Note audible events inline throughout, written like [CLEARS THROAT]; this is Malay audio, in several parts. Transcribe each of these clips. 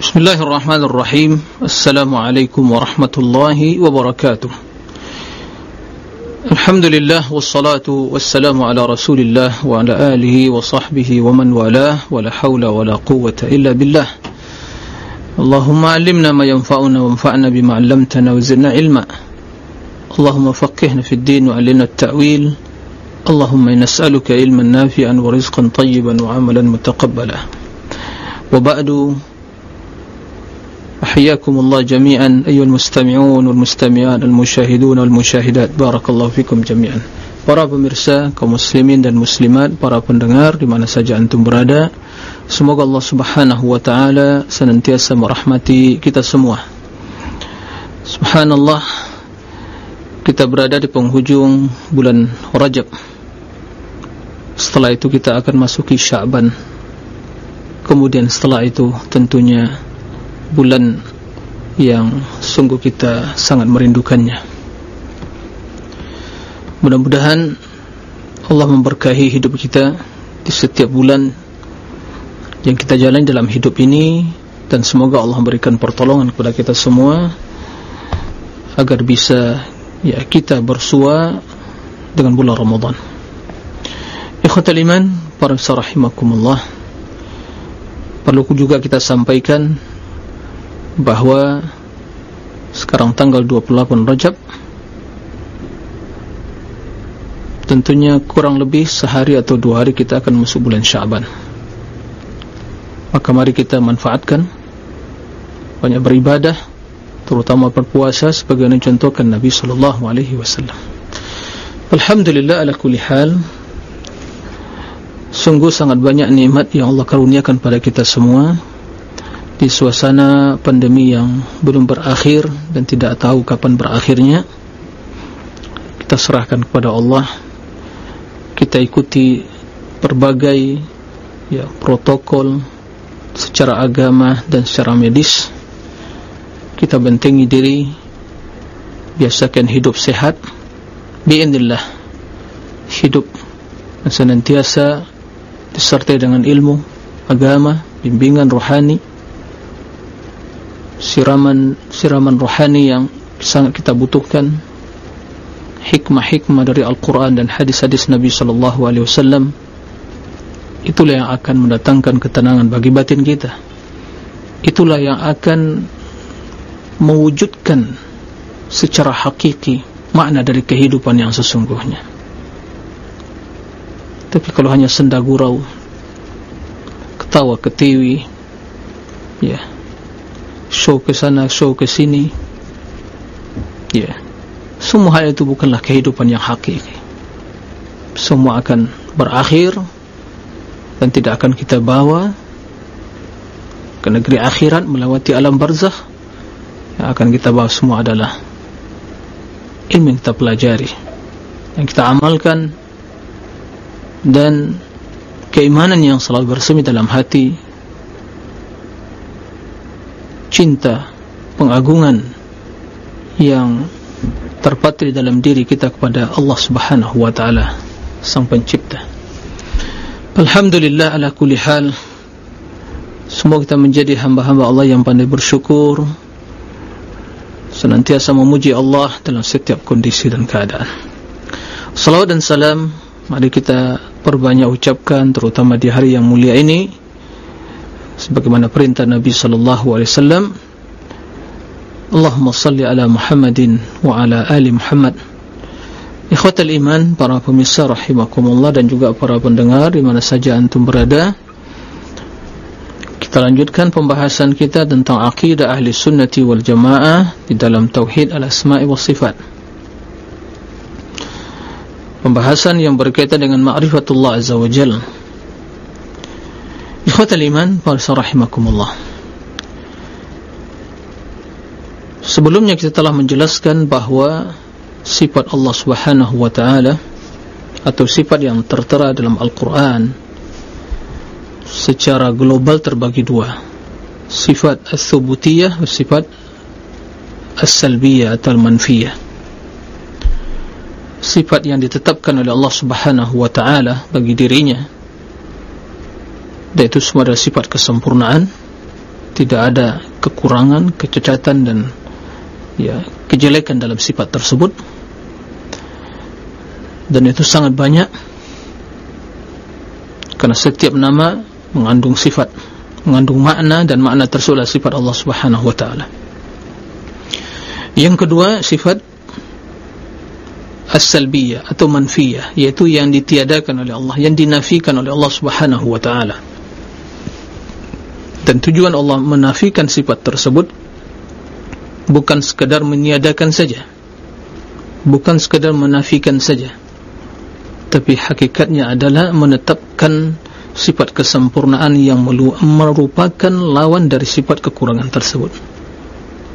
بسم الله الرحمن الرحيم. السلام عليكم ورحمة الله وبركاته. الحمد لله والصلاة والسلام على رسول الله وعلى آله وصحبه ومن والاه ولا حول ولا قوة إلا بالله. اللهم علمنا ما ينفعنا وانفعنا بما علمتنا وزدنا علما. اللهم فقهنا في الدين وعلمنا التأويل. اللهم نسألك علما نافعا ورزقا طيبا وعملا متقبلا. وبعد أحياكم الله جميعا أيها المستمعون والمستمعات المشاهدون والمشاهدات بارك الله فيكم جميعا para pemirsa kaum muslimin dan muslimat para pendengar di mana saja antum berada semoga Allah Subhanahu wa taala senantiasa merahmati kita semua subhanallah kita berada di penghujung bulan Rajab setelah itu kita akan masuki Sya'ban kemudian setelah itu tentunya bulan yang sungguh kita sangat merindukannya. Mudah-mudahan Allah memberkahi hidup kita di setiap bulan yang kita jalani dalam hidup ini dan semoga Allah memberikan pertolongan kepada kita semua agar bisa ya kita bersua dengan bulan Ramadan. Ikhwatal iman para rahimakumullah perlu juga kita sampaikan bahawa sekarang tanggal 28 Rajab tentunya kurang lebih sehari atau dua hari kita akan masuk bulan Syaban. Maka mari kita manfaatkan banyak beribadah terutama berpuasa sebagaimana contohkan Nabi sallallahu alaihi wasallam. Alhamdulillah ala kulli hal sungguh sangat banyak nikmat yang Allah karuniakan pada kita semua di suasana pandemi yang belum berakhir dan tidak tahu kapan berakhirnya kita serahkan kepada Allah. Kita ikuti berbagai ya protokol secara agama dan secara medis. Kita bentengi diri biasakan hidup sehat. Bi'inillah hidup senantiasa disertai dengan ilmu agama, bimbingan rohani siraman siraman rohani yang sangat kita butuhkan. Hikmah-hikmah dari Al-Quran dan hadis-hadis Nabi Sallallahu Alaihi Wasallam. Itulah yang akan mendatangkan ketenangan bagi batin kita. Itulah yang akan mewujudkan secara hakiki makna dari kehidupan yang sesungguhnya. Tapi kalau hanya senda gurau ketawa ketiwi ya yeah show ke sana, show ke sini. Ya. Yeah. semua hal itu bukanlah kehidupan yang hakiki. Semua akan berakhir dan tidak akan kita bawa ke negeri akhirat melewati alam barzakh. Yang akan kita bawa semua adalah ilmu yang kita pelajari yang kita amalkan dan keimanan yang selalu bersemi dalam hati cinta, pengagungan yang terpatri dalam diri kita kepada Allah Subhanahu wa taala sang pencipta. Alhamdulillah ala kulli hal. Semoga kita menjadi hamba-hamba Allah yang pandai bersyukur senantiasa memuji Allah dalam setiap kondisi dan keadaan. Salawat dan salam mari kita perbanyak ucapkan terutama di hari yang mulia ini sebagaimana perintah Nabi sallallahu alaihi wasallam Allahumma salli ala Muhammadin wa ala ali Muhammad. Ikhwatal iman para pemirsa rahimakumullah dan juga para pendengar di mana saja antum berada kita lanjutkan pembahasan kita tentang akidah ahli sunnati wal jamaah di dalam tauhid al asma'i was sifat. Pembahasan yang berkaitan dengan ma'rifatullah azza wa jalla Ikhwatal iman, para rahimakumullah. Sebelumnya kita telah menjelaskan bahawa sifat Allah Subhanahu wa taala atau sifat yang tertera dalam Al-Qur'an secara global terbagi dua. Sifat ats-tsubutiyah dan sifat as-salbiyah atau manfiyah. Sifat yang ditetapkan oleh Allah Subhanahu wa taala bagi dirinya dan itu semua adalah sifat kesempurnaan. Tidak ada kekurangan, kecacatan dan ya kejelekan dalam sifat tersebut. Dan itu sangat banyak. Karena setiap nama mengandung sifat mengandung makna dan makna tersebut sifat Allah subhanahu wa ta'ala. Yang kedua sifat as-salbiyah atau manfiyah yaitu yang ditiadakan oleh Allah yang dinafikan oleh Allah subhanahu wa ta'ala dan tujuan Allah menafikan sifat tersebut bukan sekadar meniadakan saja. Bukan sekadar menafikan saja. Tapi hakikatnya adalah menetapkan sifat kesempurnaan yang merupakan lawan dari sifat kekurangan tersebut.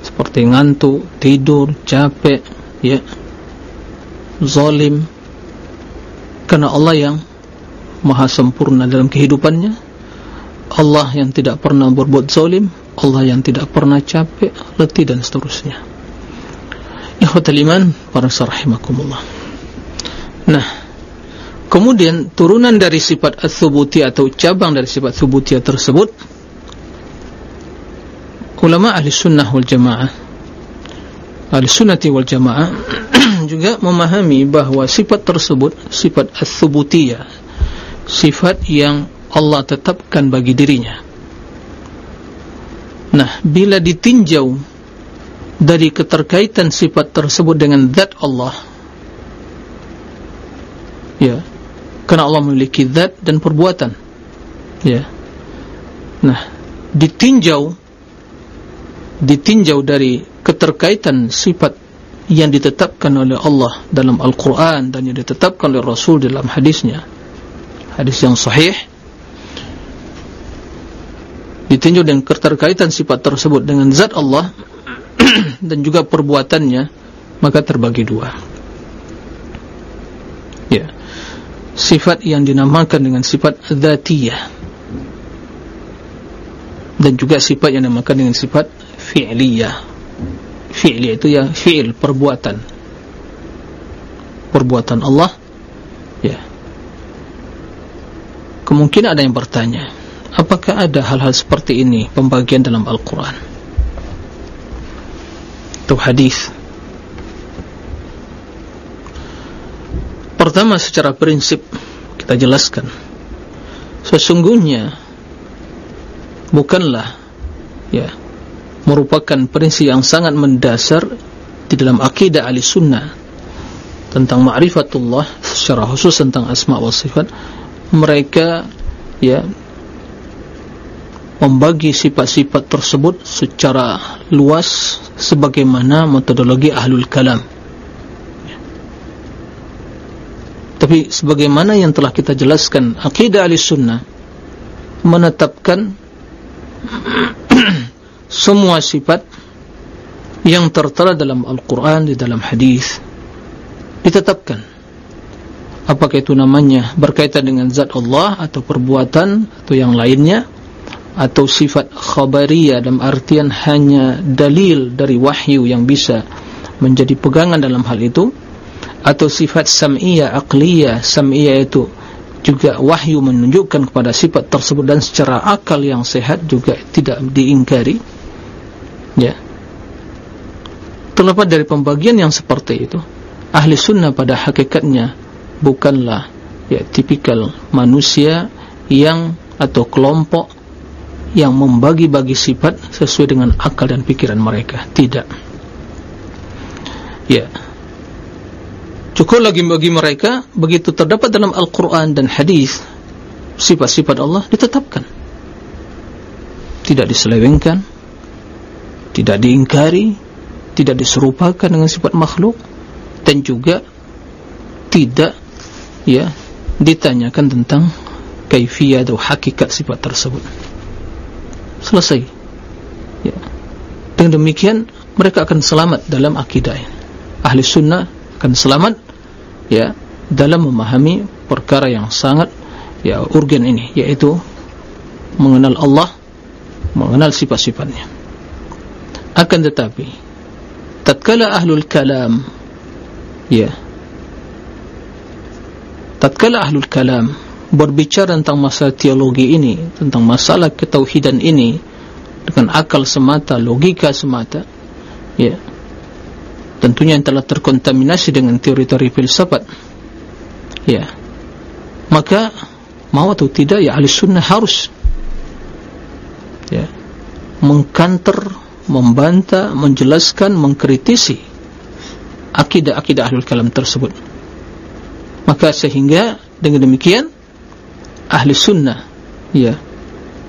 Seperti ngantuk, tidur, capek ya. Zalim. Karena Allah yang maha sempurna dalam kehidupannya Allah yang tidak pernah berbuat zalim Allah yang tidak pernah capek, letih dan seterusnya. Ikhwatal iman para sarahimakumullah nah Kemudian turunan dari sifat ats-tsubutiyah atau cabang dari sifat tsubutiyah tersebut ulama ahli sunnah wal jamaah ahli sunnati wal jamaah [CLEARS THROAT] juga memahami bahawa sifat tersebut sifat ats-tsubutiyah sifat yang Allah tetapkan bagi dirinya. Nah bila ditinjau dari keterkaitan sifat tersebut dengan zat Allah ya karena Allah memiliki zat dan perbuatan ya. Nah ditinjau ditinjau dari keterkaitan sifat yang ditetapkan oleh Allah dalam Al-Quran dan yang ditetapkan oleh Rasul dalam hadisnya. Hadis yang sahih ditinjau dengan keterkaitan sifat tersebut dengan zat Allah [CLEARS THROAT] dan juga perbuatannya maka terbagi dua. Ya. Sifat yang dinamakan dengan sifat zatiyah dan juga sifat yang dinamakan dengan sifat fi'liyah. Fi'liyah itu yang fi'il perbuatan. Perbuatan Allah. Ya. Kemungkinan ada yang bertanya apakah ada hal-hal seperti ini pembagian dalam Al-Quran? Itu hadis. Pertama secara prinsip kita jelaskan. Sesungguhnya bukanlah ya merupakan prinsip yang sangat mendasar di dalam akidah ahli sunnah tentang ma'rifatullah secara khusus tentang asma wa sifat. Mereka ya membagi sifat-sifat tersebut secara luas sebagaimana metodologi ahlul kalam. Tapi sebagaimana yang telah kita jelaskan Aqidah ahli sunnah Menetapkan [CLEARS THROAT] Semua sifat Yang tertera dalam Al-Quran Di dalam hadis Ditetapkan. Apakah itu namanya berkaitan dengan zat Allah Atau perbuatan Atau yang lainnya Atau sifat khabariyah Dalam artian hanya dalil dari wahyu Yang bisa menjadi pegangan dalam hal itu atau sifat sam'iyah aqliyah. Sam'iyah itu juga wahyu menunjukkan kepada sifat tersebut dan secara akal yang sehat juga tidak diingkari. Ya. Terlepas dari pembagian yang seperti itu ahli sunnah pada hakikatnya bukanlah ya tipikal manusia yang atau kelompok yang membagi-bagi sifat sesuai dengan akal dan pikiran mereka. Tidak. Ya. Cukup lagi bagi mereka begitu terdapat dalam Al-Quran dan Hadis sifat-sifat Allah ditetapkan, tidak diselewengkan, tidak diingkari, tidak diserupakan dengan sifat makhluk, dan juga tidak ya ditanyakan tentang kaifiyah atau hakikat sifat tersebut. Selesai. Ya. Dengan demikian mereka akan selamat dalam akidah. Ahli sunnah akan selamat ya dalam memahami perkara yang sangat ya urgen ini yaitu mengenal Allah mengenal sifat-sifatnya akan tetapi tatkala ahlul kalam ya tatkala ahlul kalam berbicara tentang masalah teologi ini tentang masalah ketauhidan ini dengan akal semata, logika semata, ya, tentunya yang telah terkontaminasi dengan teori-teori filsafat, ya, maka mau atau tidak, ya, ahli sunnah harus, ya, mengkanter, membantah, menjelaskan, mengkritisi akidah-akidah ahli kalam tersebut. Maka sehingga dengan demikian ahli sunnah, ya,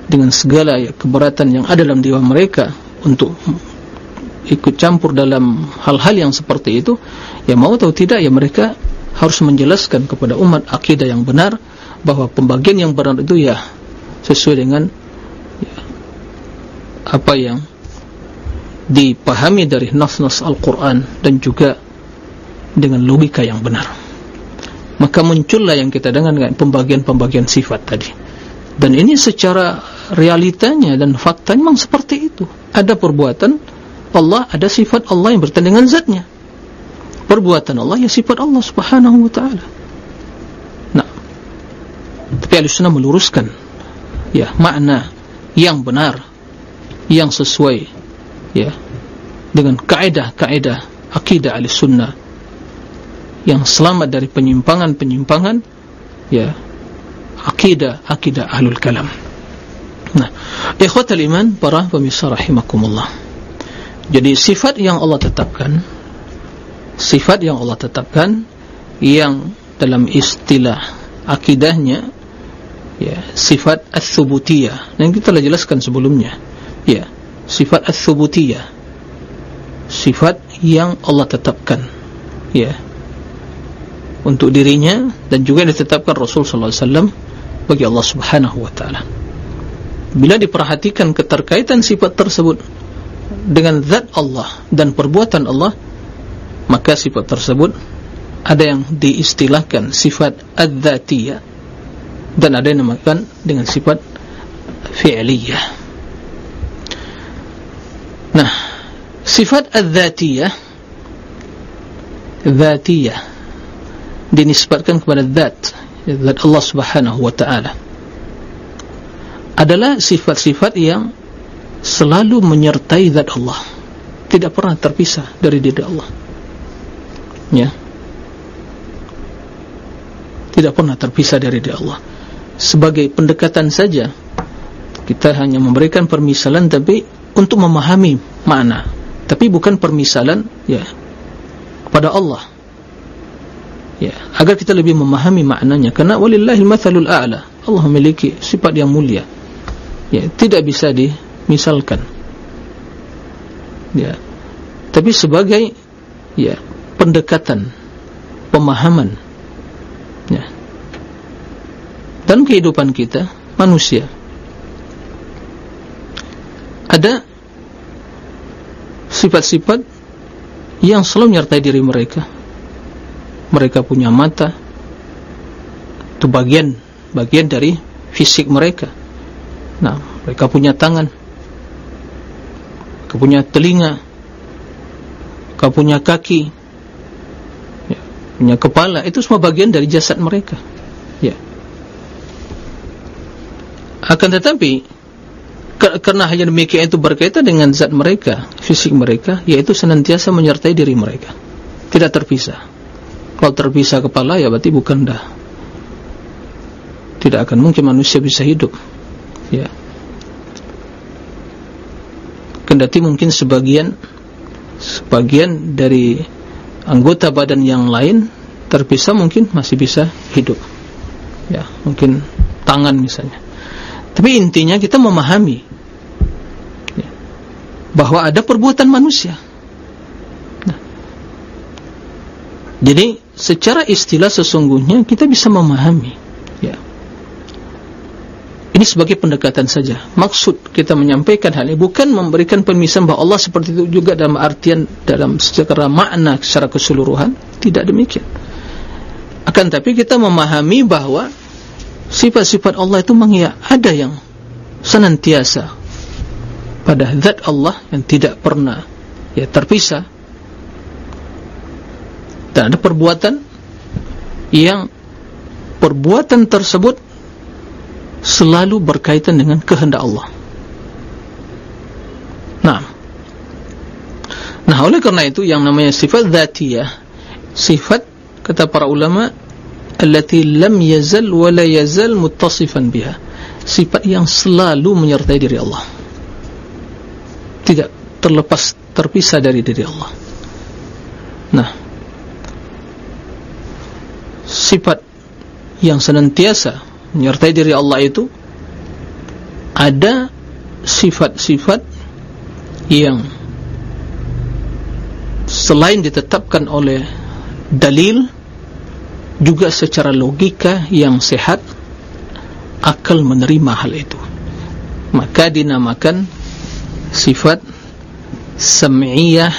dengan segala ya, keberatan yang ada dalam jiwa mereka untuk ikut campur dalam hal-hal yang seperti itu ya mau atau tidak ya mereka harus menjelaskan kepada umat akidah yang benar bahwa pembagian yang benar itu ya sesuai dengan ya, apa yang dipahami dari nas-nas Al-Quran dan juga dengan logika yang benar maka muncullah yang kita dengar dengan pembagian-pembagian sifat tadi. Dan ini secara realitanya dan fakta memang seperti itu. Ada perbuatan Allah ada sifat Allah yang bertanda dengan zatnya. Perbuatan Allah ya sifat Allah subhanahu wa ta'ala. Nah. Tapi al-sunnah meluruskan ya makna yang benar yang sesuai ya dengan kaedah-kaedah akidah al-sunnah yang selamat dari penyimpangan-penyimpangan ya akidah akidah ahlul kalam. Nah, ikhwatal iman para pemirsa rahimakumullah. Jadi sifat yang Allah tetapkan sifat yang Allah tetapkan yang dalam istilah akidahnya ya sifat ats-tsubutiyah yang kita telah jelaskan sebelumnya ya sifat ats-tsubutiyah sifat yang Allah tetapkan ya untuk dirinya dan juga ditetapkan Rasul sallallahu alaihi wasallam bagi Allah Subhanahu wa taala. Bila diperhatikan keterkaitan sifat tersebut dengan zat Allah dan perbuatan Allah maka sifat tersebut ada yang diistilahkan sifat adzatiyah dan ada yang dinamakan dengan sifat fi'liyah. Nah sifat adzatiyah dzatiyah dinisbatkan kepada zat zat Allah subhanahu wa ta'ala adalah sifat-sifat yang selalu menyertai zat Allah. Tidak pernah terpisah dari diri Allah. Ya. Tidak pernah terpisah dari diri Allah. Sebagai pendekatan saja kita hanya memberikan permisalan tapi untuk memahami makna. Tapi bukan permisalan ya kepada Allah ya. Agar kita lebih memahami maknanya. Karena walillahil mathalul a'la. Allah memiliki sifat yang mulia. Ya. Tidak bisa dimisalkan. Ya. Tapi sebagai ya pendekatan pemahaman. Ya. Dan kehidupan kita manusia ada sifat-sifat yang selalu menyertai diri mereka mereka punya mata itu bagian bagian dari fisik mereka Nah, mereka punya tangan, mereka punya telinga, mereka punya kaki, ya, punya kepala. Itu semua bagian dari jasad mereka. Ya. Akan tetapi, karena hanya demikian itu berkaitan dengan zat mereka, fisik mereka, yaitu senantiasa menyertai diri mereka, tidak terpisah. Kalau terpisah kepala, ya berarti bukan dah. Tidak akan mungkin manusia bisa hidup. Ya. Kendati mungkin sebagian sebagian dari anggota badan yang lain terpisah mungkin masih bisa hidup. Ya mungkin tangan misalnya. Tapi intinya kita memahami ya, bahwa ada perbuatan manusia. Nah, jadi secara istilah sesungguhnya kita bisa memahami ini sebagai pendekatan saja. Maksud kita menyampaikan hal ini bukan memberikan permisan bahawa Allah seperti itu juga dalam artian dalam secara makna secara keseluruhan. Tidak demikian. Akan tapi kita memahami bahawa sifat-sifat Allah itu mengia ada yang senantiasa pada zat Allah yang tidak pernah ya terpisah dan ada perbuatan yang perbuatan tersebut selalu berkaitan dengan kehendak Allah. Nah nah oleh kerana itu yang namanya sifat dhatiyah sifat kata para ulama allati lam yazal wala yazal muttasifan biha. Sifat yang selalu menyertai diri Allah. Tidak terlepas terpisah dari diri Allah. Yang senantiasa menyertai diri Allah itu ada sifat-sifat yang selain ditetapkan oleh dalil juga secara logika yang sehat akal menerima hal itu. Maka dinamakan sifat sam'iyah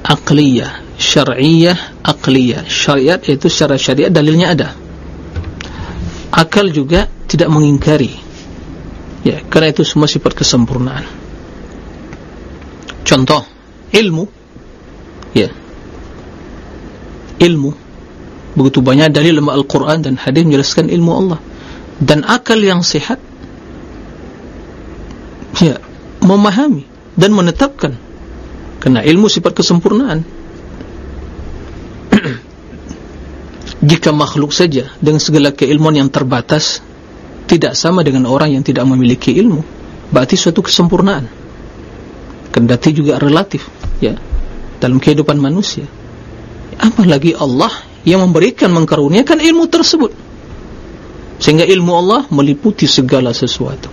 aqliyah syar'iyah aqliyah. Syariat itu secara syariat dalilnya ada akal juga tidak mengingkari. Ya karena itu semua sifat kesempurnaan. Contoh ilmu. Ya. Ilmu. Begitu banyak dalil dalam Al-Quran dan hadis menjelaskan ilmu Allah. Dan akal yang sehat ya memahami dan menetapkan. Karena ilmu sifat kesempurnaan jika makhluk saja dengan segala keilmuan yang terbatas tidak sama dengan orang yang tidak memiliki ilmu berarti suatu kesempurnaan. Kendati juga relatif ya dalam kehidupan manusia. Apalagi Allah yang memberikan mengkaruniakan ilmu tersebut. Sehingga ilmu Allah meliputi segala sesuatu.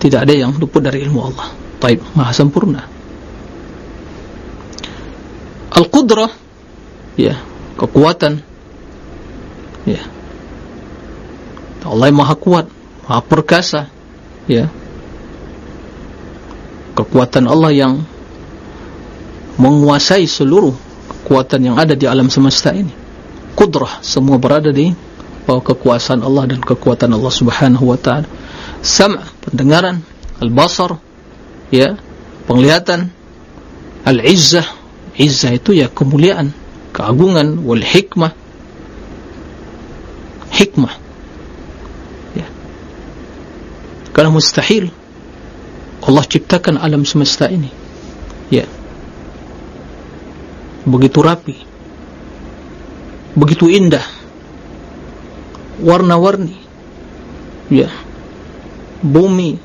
Tidak ada yang luput dari ilmu Allah. Taib maha sempurna. Al-qudrah ya kekuatan ya. Allah yang maha kuat maha perkasa ya. Kekuatan Allah yang menguasai seluruh kekuatan yang ada di alam semesta ini. Kudrah semua berada di bawah kekuasaan Allah dan kekuatan Allah Subhanahu wa taala. Sam' pendengaran, al-basar ya, penglihatan, al-izzah, izzah itu ya kemuliaan, keagungan, wal hikmah. Hikmah. Ya. Karena mustahil Allah ciptakan alam semesta ini. Ya. Begitu rapi. Begitu indah. Warna-warni. Ya. Bumi.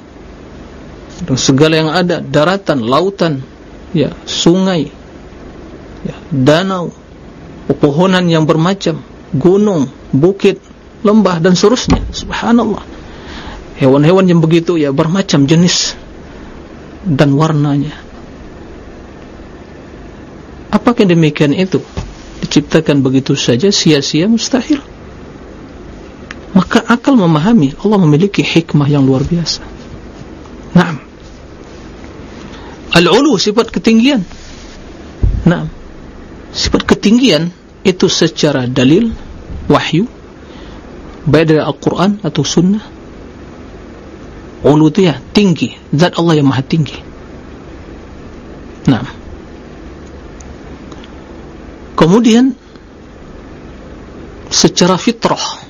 Dan segala yang ada. Daratan, lautan. Ya. Sungai. Ya. Danau. Pepohonan yang bermacam. Gunung, bukit lembah dan seterusnya. Subhanallah. Hewan-hewan yang begitu ya bermacam jenis dan warnanya. Apakah demikian itu? Diciptakan begitu saja sia-sia mustahil. Maka akal memahami Allah memiliki hikmah yang luar biasa. Naam. Al-ulu sifat ketinggian. Naam. Sifat ketinggian itu secara dalil wahyu baik dari Al-Quran atau sunnah? Ulu itu ya tinggi. Zat Allah yang maha tinggi. Naam. Kemudian secara fitrah.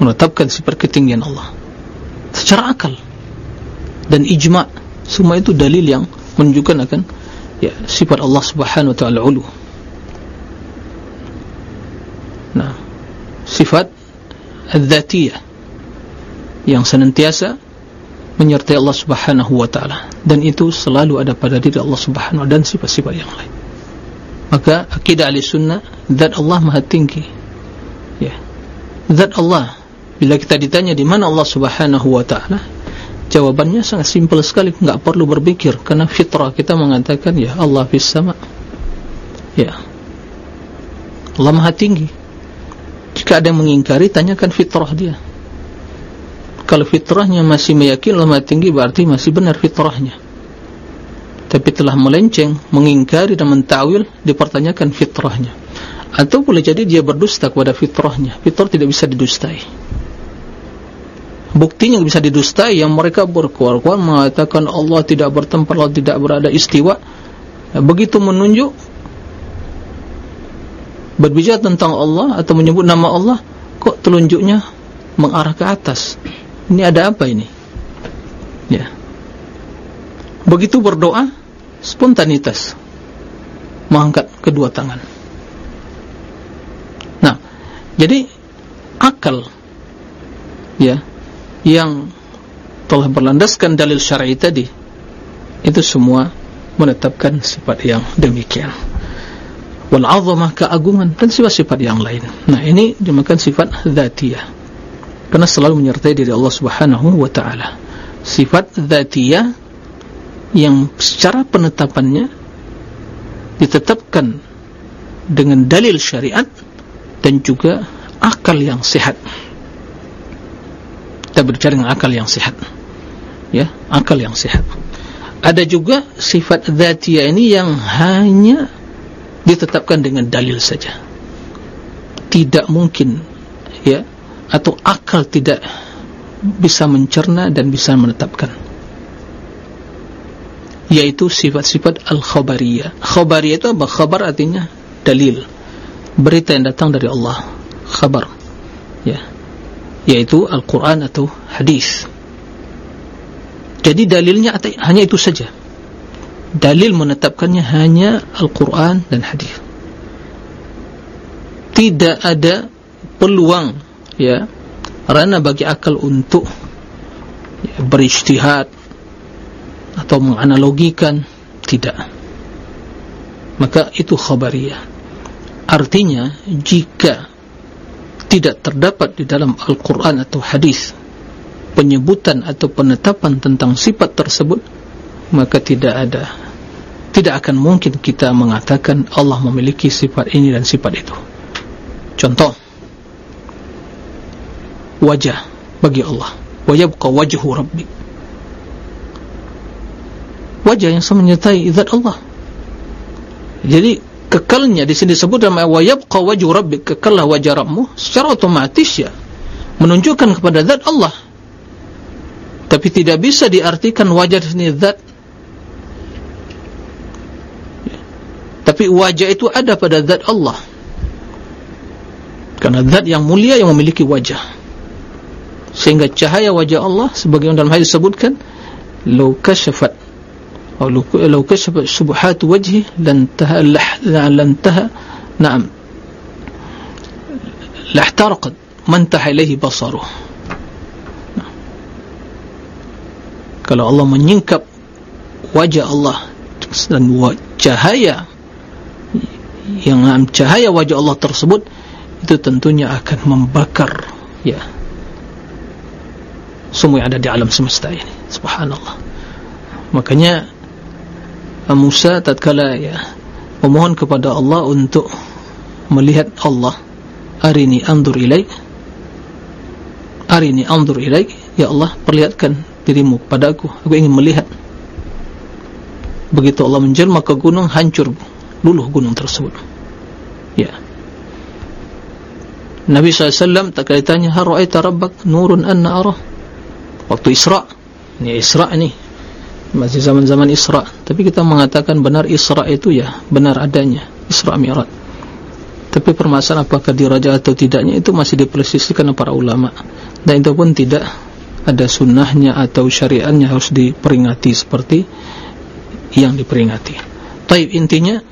Menetapkan sifat ketinggian Allah. Secara akal. Dan ijma' semua itu dalil yang menunjukkan akan ya sifat Allah subhanahu wa ta'ala ulu nah. Sifat al-dhatiyah yang senantiasa menyertai Allah subhanahu wa ta'ala. Dan itu selalu ada pada diri Allah subhanahu dan sifat-sifat yang lain. Maka akidah ahli sunnah zat Allah maha tinggi. Ya. Zat Allah bila kita ditanya di mana Allah subhanahu wa ta'ala jawabannya sangat simpel sekali. Enggak perlu berpikir. Karena fitrah kita mengatakan ya Allah fis sama. Ya. Allah maha tinggi jika ada yang mengingkari tanyakan fitrah dia. Kalau fitrahnya masih meyakini maha tinggi berarti masih benar fitrahnya. Tapi telah melenceng mengingkari dan mentawil dipertanyakan fitrahnya. Atau boleh jadi dia berdusta kepada fitrahnya. Fitrah tidak bisa didustai. Buktinya bisa didustai yang mereka berkuar-kuar mengatakan Allah tidak bertempat Allah tidak berada istiwa. Begitu menunjuk berbicara tentang Allah atau menyebut nama Allah kok telunjuknya mengarah ke atas? Ini ada apa ini? Ya. Begitu berdoa spontanitas mengangkat kedua tangan. Nah jadi akal ya yang telah berlandaskan dalil syar'i tadi itu semua menetapkan sifat yang demikian wal azamah keagungan dan sifat-sifat yang lain. Nah ini dimakan sifat zatiyah. Karena selalu menyertai diri Allah subhanahu wa ta'ala. Sifat zatiyah yang secara penetapannya ditetapkan dengan dalil syariat dan juga akal yang sehat. Kita berbicara dengan akal yang sehat. Ya akal yang sehat. Ada juga sifat zatiyah ini yang hanya ditetapkan dengan dalil saja. Tidak mungkin ya atau akal tidak bisa mencerna dan bisa menetapkan. Yaitu sifat-sifat al-khabariyah. Khabariyah itu apa? khabar artinya dalil. Berita yang datang dari Allah. Khabar. Ya. Yaitu Al-Quran atau hadis. Jadi dalilnya hanya itu saja dalil menetapkannya hanya Al-Quran dan hadis. Tidak ada peluang ya karena bagi akal untuk ya, berijtihad atau menganalogikan tidak. Maka itu khabariyah artinya jika tidak terdapat di dalam Al-Quran atau hadis penyebutan atau penetapan tentang sifat tersebut maka tidak ada tidak akan mungkin kita mengatakan Allah memiliki sifat ini dan sifat itu. Contoh wajah bagi Allah. Wajabqa wajhu rabbi. Wajah yang menyertai zat Allah. Jadi kekalnya di sini disebut dalam wajabqa wajhu rabbi. Kekallah wajah Rabbmu secara otomatis ya menunjukkan kepada zat Allah. Tapi tidak bisa diartikan wajah ini zat tapi wajah itu ada pada zat Allah. Karena zat yang mulia yang memiliki wajah. Sehingga cahaya wajah Allah sebagaimana dalam hadis disebutkan law kashafat law kashafat subhat wajhi lan taha lan taha na'am lahtarqat man taha ilayhi basaruh. Kalau Allah menyingkap wajah Allah dan cahaya yang cahaya wajah Allah tersebut itu tentunya akan membakar ya. Semua yang ada di alam semesta ini. Subhanallah. Makanya Musa tatkala ya memohon kepada Allah untuk melihat Allah arini andur ilaik. Arini andur ilaik. Ya Allah perlihatkan dirimu padaku. Aku ingin melihat. Begitu Allah menjelma ke gunung hancur luluh gunung tersebut. Ya. Nabi SAW tak kali tanya har ra'aita rabbak nurun anna arah? Waktu Isra ini Isra ini masih zaman-zaman Isra. Tapi kita mengatakan benar Isra itu ya benar adanya Isra Mi'raj. Tapi permasalahan apakah diraja atau tidaknya itu masih dipersisikan para ulama. Dan itu pun tidak ada sunnahnya atau syariatnya harus diperingati seperti yang diperingati. Taib intinya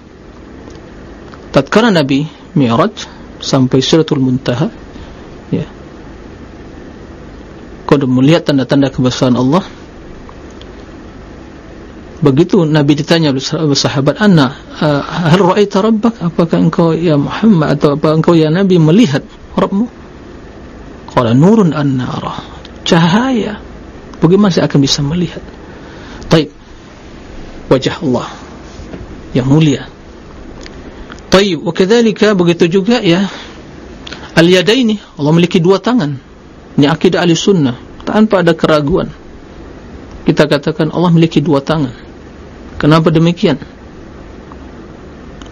tatkala Nabi Mi'raj sampai Suratul Muntaha ya. Kalau melihat tanda-tanda kebesaran Allah begitu Nabi ditanya oleh sahabat Anna uh, hal ra'aita rabbak? Apakah engkau ya Muhammad atau apa engkau ya Nabi melihat Rabbmu? Qala nurun anna arah cahaya. Bagaimana saya akan bisa melihat? Taib. Wajah Allah yang mulia taib. Wakadhalika begitu juga ya al-yadaini. Allah memiliki dua tangan. Ini akidah ahli sunnah tanpa ada keraguan. Kita katakan Allah memiliki dua tangan. Kenapa demikian?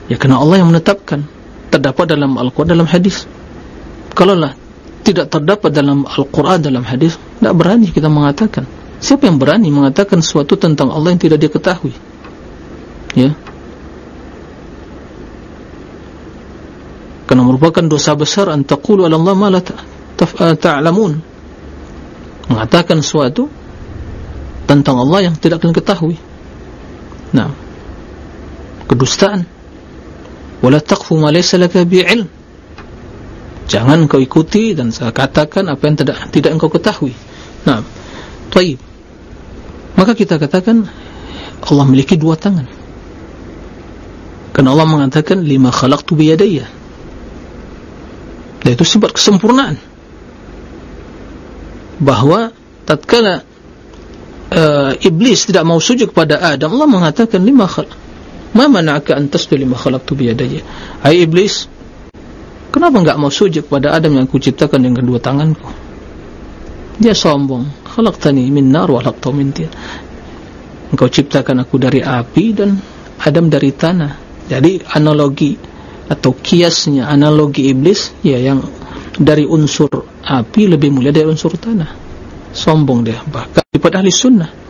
Ya karena Allah yang menetapkan terdapat dalam Al-Quran dalam hadis. Kalaulah tidak terdapat dalam Al-Quran dalam hadis tidak berani kita mengatakan. Siapa yang berani mengatakan sesuatu tentang Allah yang tidak diketahui? Ya karena merupakan dosa besar antaqulu ala Allah ma la ta'lamun. Mengatakan sesuatu tentang Allah yang tidak kalian ketahui nah. Kedustaan. Wala taqfu ma laysa laka bi'ilm. Jangan kau ikuti dan saya katakan apa yang tidak tidak engkau ketahui. Nah. Baik maka kita katakan Allah memiliki dua tangan. Karena Allah mengatakan lima khalaqtu biyadayya dan itu sifat kesempurnaan. Bahawa tatkala uh, iblis tidak mau sujud kepada Adam Allah mengatakan lima khalaq. Ma mana'aka an tasjud lima khalaqtu biyadayya. Hai iblis kenapa enggak mau sujud kepada Adam yang aku ciptakan dengan kedua tanganku? Dia sombong. Khalaqtani min nar wa khalaqtahu min tin. Engkau ciptakan aku dari api dan Adam dari tanah. Jadi analogi atau kiasnya analogi iblis ya yang dari unsur api lebih mulia dari unsur tanah. Sombong dia. Bahkan pada ahli sunnah.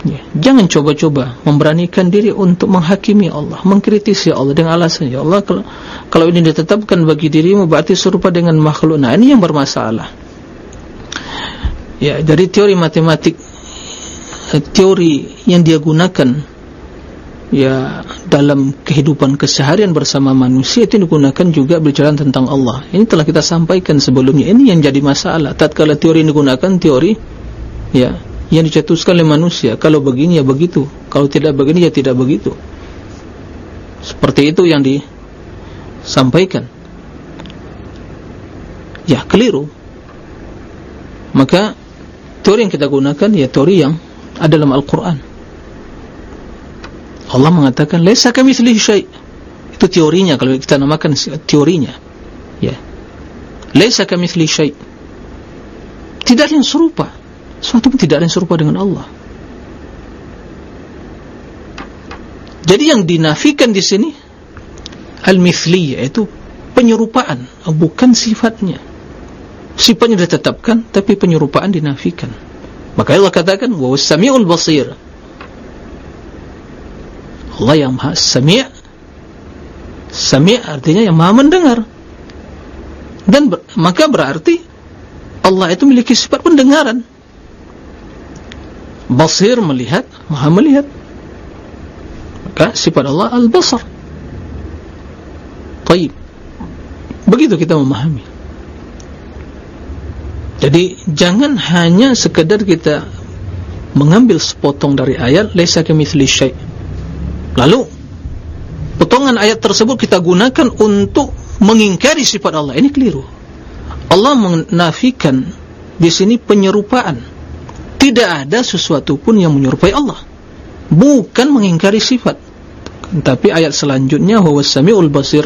Ya. jangan coba-coba memberanikan diri untuk menghakimi Allah mengkritisi Allah dengan alasan ya Allah kalau, kalau ini ditetapkan bagi dirimu berarti serupa dengan makhluk. Nah ini yang bermasalah. Ya dari teori matematik teori yang dia gunakan ya dalam kehidupan keseharian bersama manusia itu digunakan juga berjalan tentang Allah. Ini telah kita sampaikan sebelumnya. Ini yang jadi masalah. Tatkala teori digunakan teori ya yang dicetuskan oleh manusia. Kalau begini ya begitu. Kalau tidak begini ya tidak begitu. Seperti itu yang disampaikan. Ya keliru. Maka teori yang kita gunakan ya teori yang ada dalam Al-Quran Allah mengatakan laisa kamitslihi syai' itu teorinya. Kalau kita namakan teorinya. Ya. Laisa kamitslihi syai' tidak ada yang serupa. Suatu pun tidak ada yang serupa dengan Allah. Jadi yang dinafikan di sini al-mithliyah itu penyerupaan. Bukan sifatnya. Sifatnya ditetapkan tapi penyerupaan dinafikan. Maka Allah katakan wa was-sami'ul basir Allah yang maha sami' sami' artinya yang maha mendengar. Dan ber, maka berarti Allah itu memiliki sifat pendengaran. Basir melihat maha melihat. Maka sifat Allah al-basar. Taib. Begitu kita memahami. Jadi jangan hanya sekedar kita mengambil sepotong dari ayat laisa kamitsli syai' Lalu potongan ayat tersebut kita gunakan untuk mengingkari sifat Allah. Ini keliru. Allah menafikan di sini penyerupaan. Tidak ada sesuatu pun yang menyerupai Allah. Bukan mengingkari sifat. Tapi ayat selanjutnya huwa samiul basir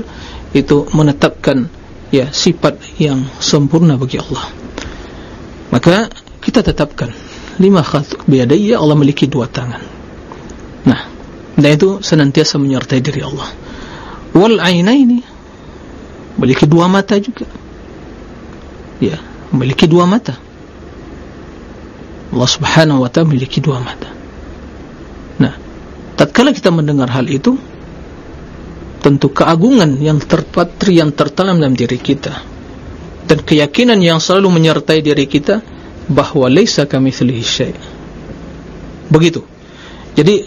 itu menetapkan ya sifat yang sempurna bagi Allah. Maka kita tetapkan lima khat biyadayya Allah memiliki dua tangan. Nah, dan itu senantiasa menyertai diri Allah. Wal ainaini memiliki dua mata juga. Ya memiliki dua mata. Allah subhanahu wa ta'ala memiliki dua mata. Nah tatkala kita mendengar hal itu tentu keagungan yang terpatri yang tertanam dalam diri kita dan keyakinan yang selalu menyertai diri kita bahawa laisa kamitslihi syai' begitu. Jadi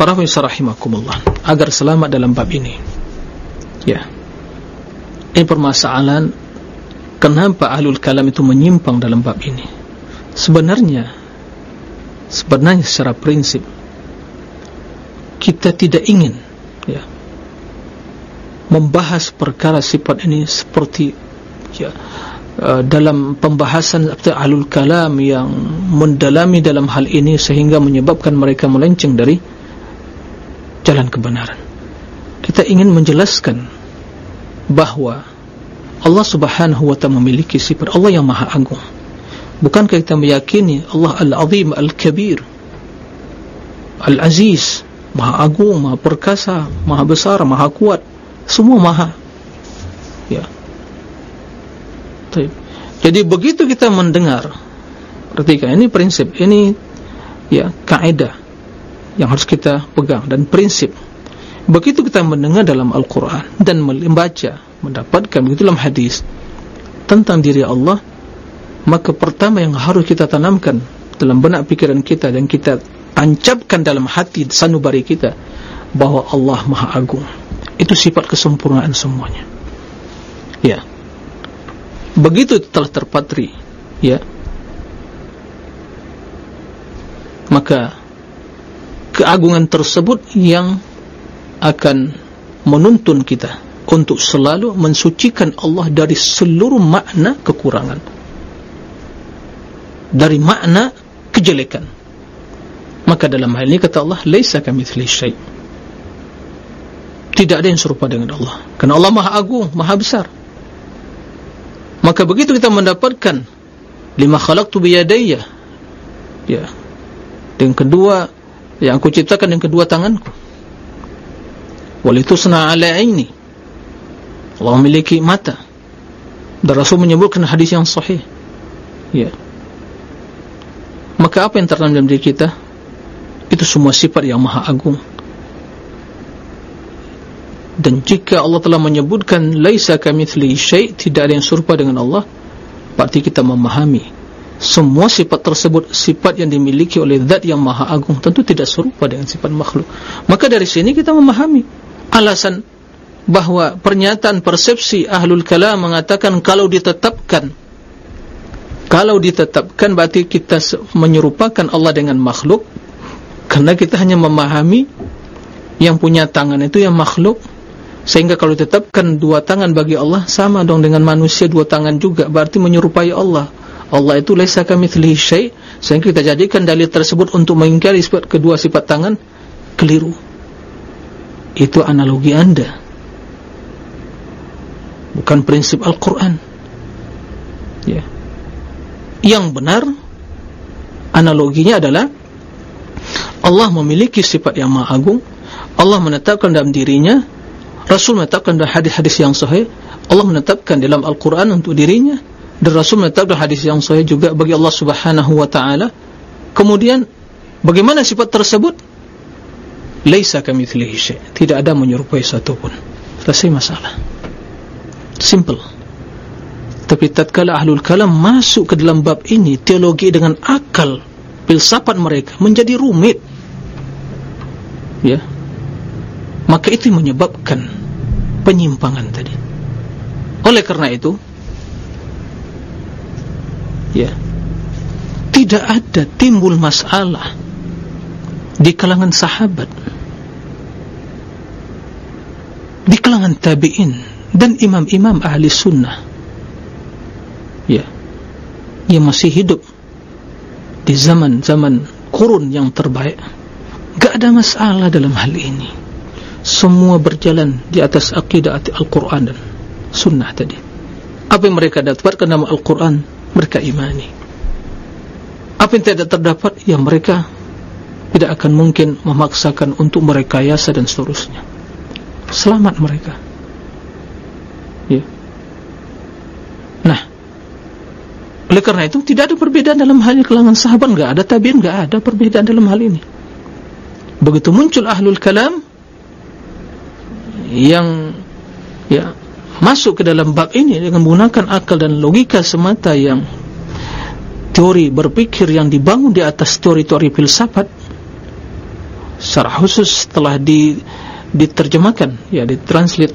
para pemirsa rahimakumullah agar selamat dalam bab ini. Ya. Ini permasalahan kenapa ahlul kalam itu menyimpang dalam bab ini. Sebenarnya sebenarnya secara prinsip kita tidak ingin ya membahas perkara sifat ini seperti ya uh, dalam pembahasan ahlul kalam yang mendalami dalam hal ini sehingga menyebabkan mereka melenceng dari jalan kebenaran. Kita ingin menjelaskan bahawa Allah subhanahu wa ta'ala memiliki sifat Allah yang maha agung. Bukankah kita meyakini Allah al-azim al-kabir al-aziz maha agung, maha perkasa maha besar, maha kuat semua maha? Ya. Jadi begitu kita mendengar ketika ini prinsip ini ya kaidah yang harus kita pegang dan prinsip. Begitu kita mendengar dalam Al-Quran dan membaca mendapatkan begitu dalam hadis tentang diri Allah maka pertama yang harus kita tanamkan dalam benak pikiran kita dan kita tancapkan dalam hati sanubari kita bahwa Allah Maha Agung. Itu sifat kesempurnaan semuanya. Ya. Begitu telah terpatri ya. Maka keagungan tersebut yang akan menuntun kita untuk selalu mensucikan Allah dari seluruh makna kekurangan. Dari makna kejelekan. Maka dalam hal ini kata Allah laisa kamitsli syai' tidak ada yang serupa dengan Allah. Karena Allah Maha Agung Maha Besar. Maka begitu kita mendapatkan lima khalaqtu biyadayya ya dengan kedua yang aku ciptakan dengan kedua tanganku. Walitusna ala aini. Allah memiliki mata. Dan Rasul menyebutkan hadis yang sahih. Ya. Maka apa yang tertanam dalam diri kita? Itu semua sifat yang maha agung. Dan jika Allah telah menyebutkan laisa kamitsli syai' tidak ada yang serupa dengan Allah berarti kita memahami semua sifat tersebut sifat yang dimiliki oleh zat yang maha agung tentu tidak serupa dengan sifat makhluk. Maka dari sini kita memahami alasan bahawa pernyataan persepsi ahlul kalam mengatakan kalau ditetapkan kalau ditetapkan berarti kita menyerupakan Allah dengan makhluk. Karena kita hanya memahami yang punya tangan itu yang makhluk. Sehingga kalau ditetapkan dua tangan bagi Allah sama dong dengan manusia dua tangan juga berarti menyerupai Allah Allah itu laisa kamitslihi syai' sehingga kita jadikan dalil tersebut untuk mengingkari sifat kedua sifat tangan keliru. Itu analogi anda. Bukan prinsip Al-Quran. Ya. Yang benar analoginya adalah Allah memiliki sifat yang maha agung Allah menetapkan dalam dirinya Rasul menetapkan dalam hadis-hadis yang sahih Allah menetapkan dalam Al-Quran untuk dirinya dan Rasul menetapkan hadis yang sahih juga bagi Allah Subhanahu wa taala. Kemudian bagaimana sifat tersebut? Laisa kamitslihi syai'. Tidak ada menyerupai satu pun. Selesai masalah. Simple. Tapi tatkala ahlul kalam masuk ke dalam bab ini, teologi dengan akal, filsafat mereka menjadi rumit. Ya. Maka itu menyebabkan penyimpangan tadi. Oleh karena itu, ya. Tidak ada timbul masalah di kalangan sahabat di kalangan tabi'in dan imam-imam ahli sunnah. Ya. Yang masih hidup di zaman-zaman kurun yang terbaik. Gak ada masalah dalam hal ini. Semua berjalan di atas akidah Al-Quran dan sunnah tadi. Apa yang mereka dapatkan dalam Al-Quran mereka imani. Apa yang tidak terdapat yang mereka tidak akan mungkin memaksakan untuk merekayasa dan seterusnya. Selamat mereka. Ya. Nah oleh karena itu tidak ada perbedaan dalam hal kelangan sahabat enggak ada tabiin enggak ada perbedaan dalam hal ini. Begitu muncul ahlul kalam yang ya masuk ke dalam bab ini dengan menggunakan akal dan logika semata yang teori berpikir yang dibangun di atas teori-teori filsafat secara khusus telah di, diterjemahkan ya ditranslate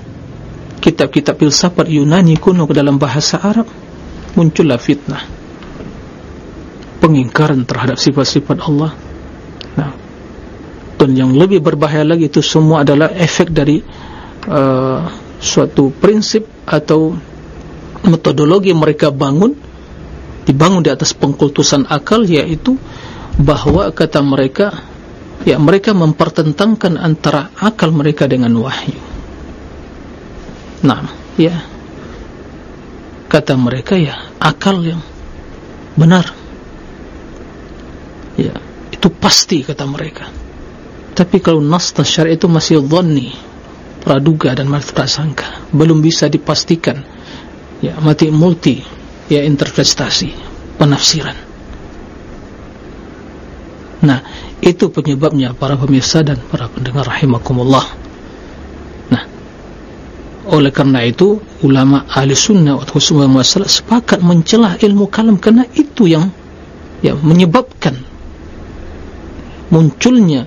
kitab-kitab filsafat Yunani kuno ke dalam bahasa Arab muncullah fitnah pengingkaran terhadap sifat-sifat Allah. Nah dan yang lebih berbahaya lagi itu semua adalah efek dari uh, suatu prinsip atau metodologi mereka bangun dibangun di atas pengkultusan akal yaitu bahawa kata mereka ya mereka mempertentangkan antara akal mereka dengan wahyu. Nah ya. Kata mereka ya akal yang benar. Ya itu pasti kata mereka. Tapi kalau nas syari itu masih dhanni praduga dan prasangka belum bisa dipastikan ya mati multi ya interpretasi penafsiran. Nah itu penyebabnya para pemirsa dan para pendengar rahimakumullah. Nah oleh karena itu ulama ahli sunnah wa khususnya masalah sepakat mencelah ilmu kalam karena itu yang ya menyebabkan munculnya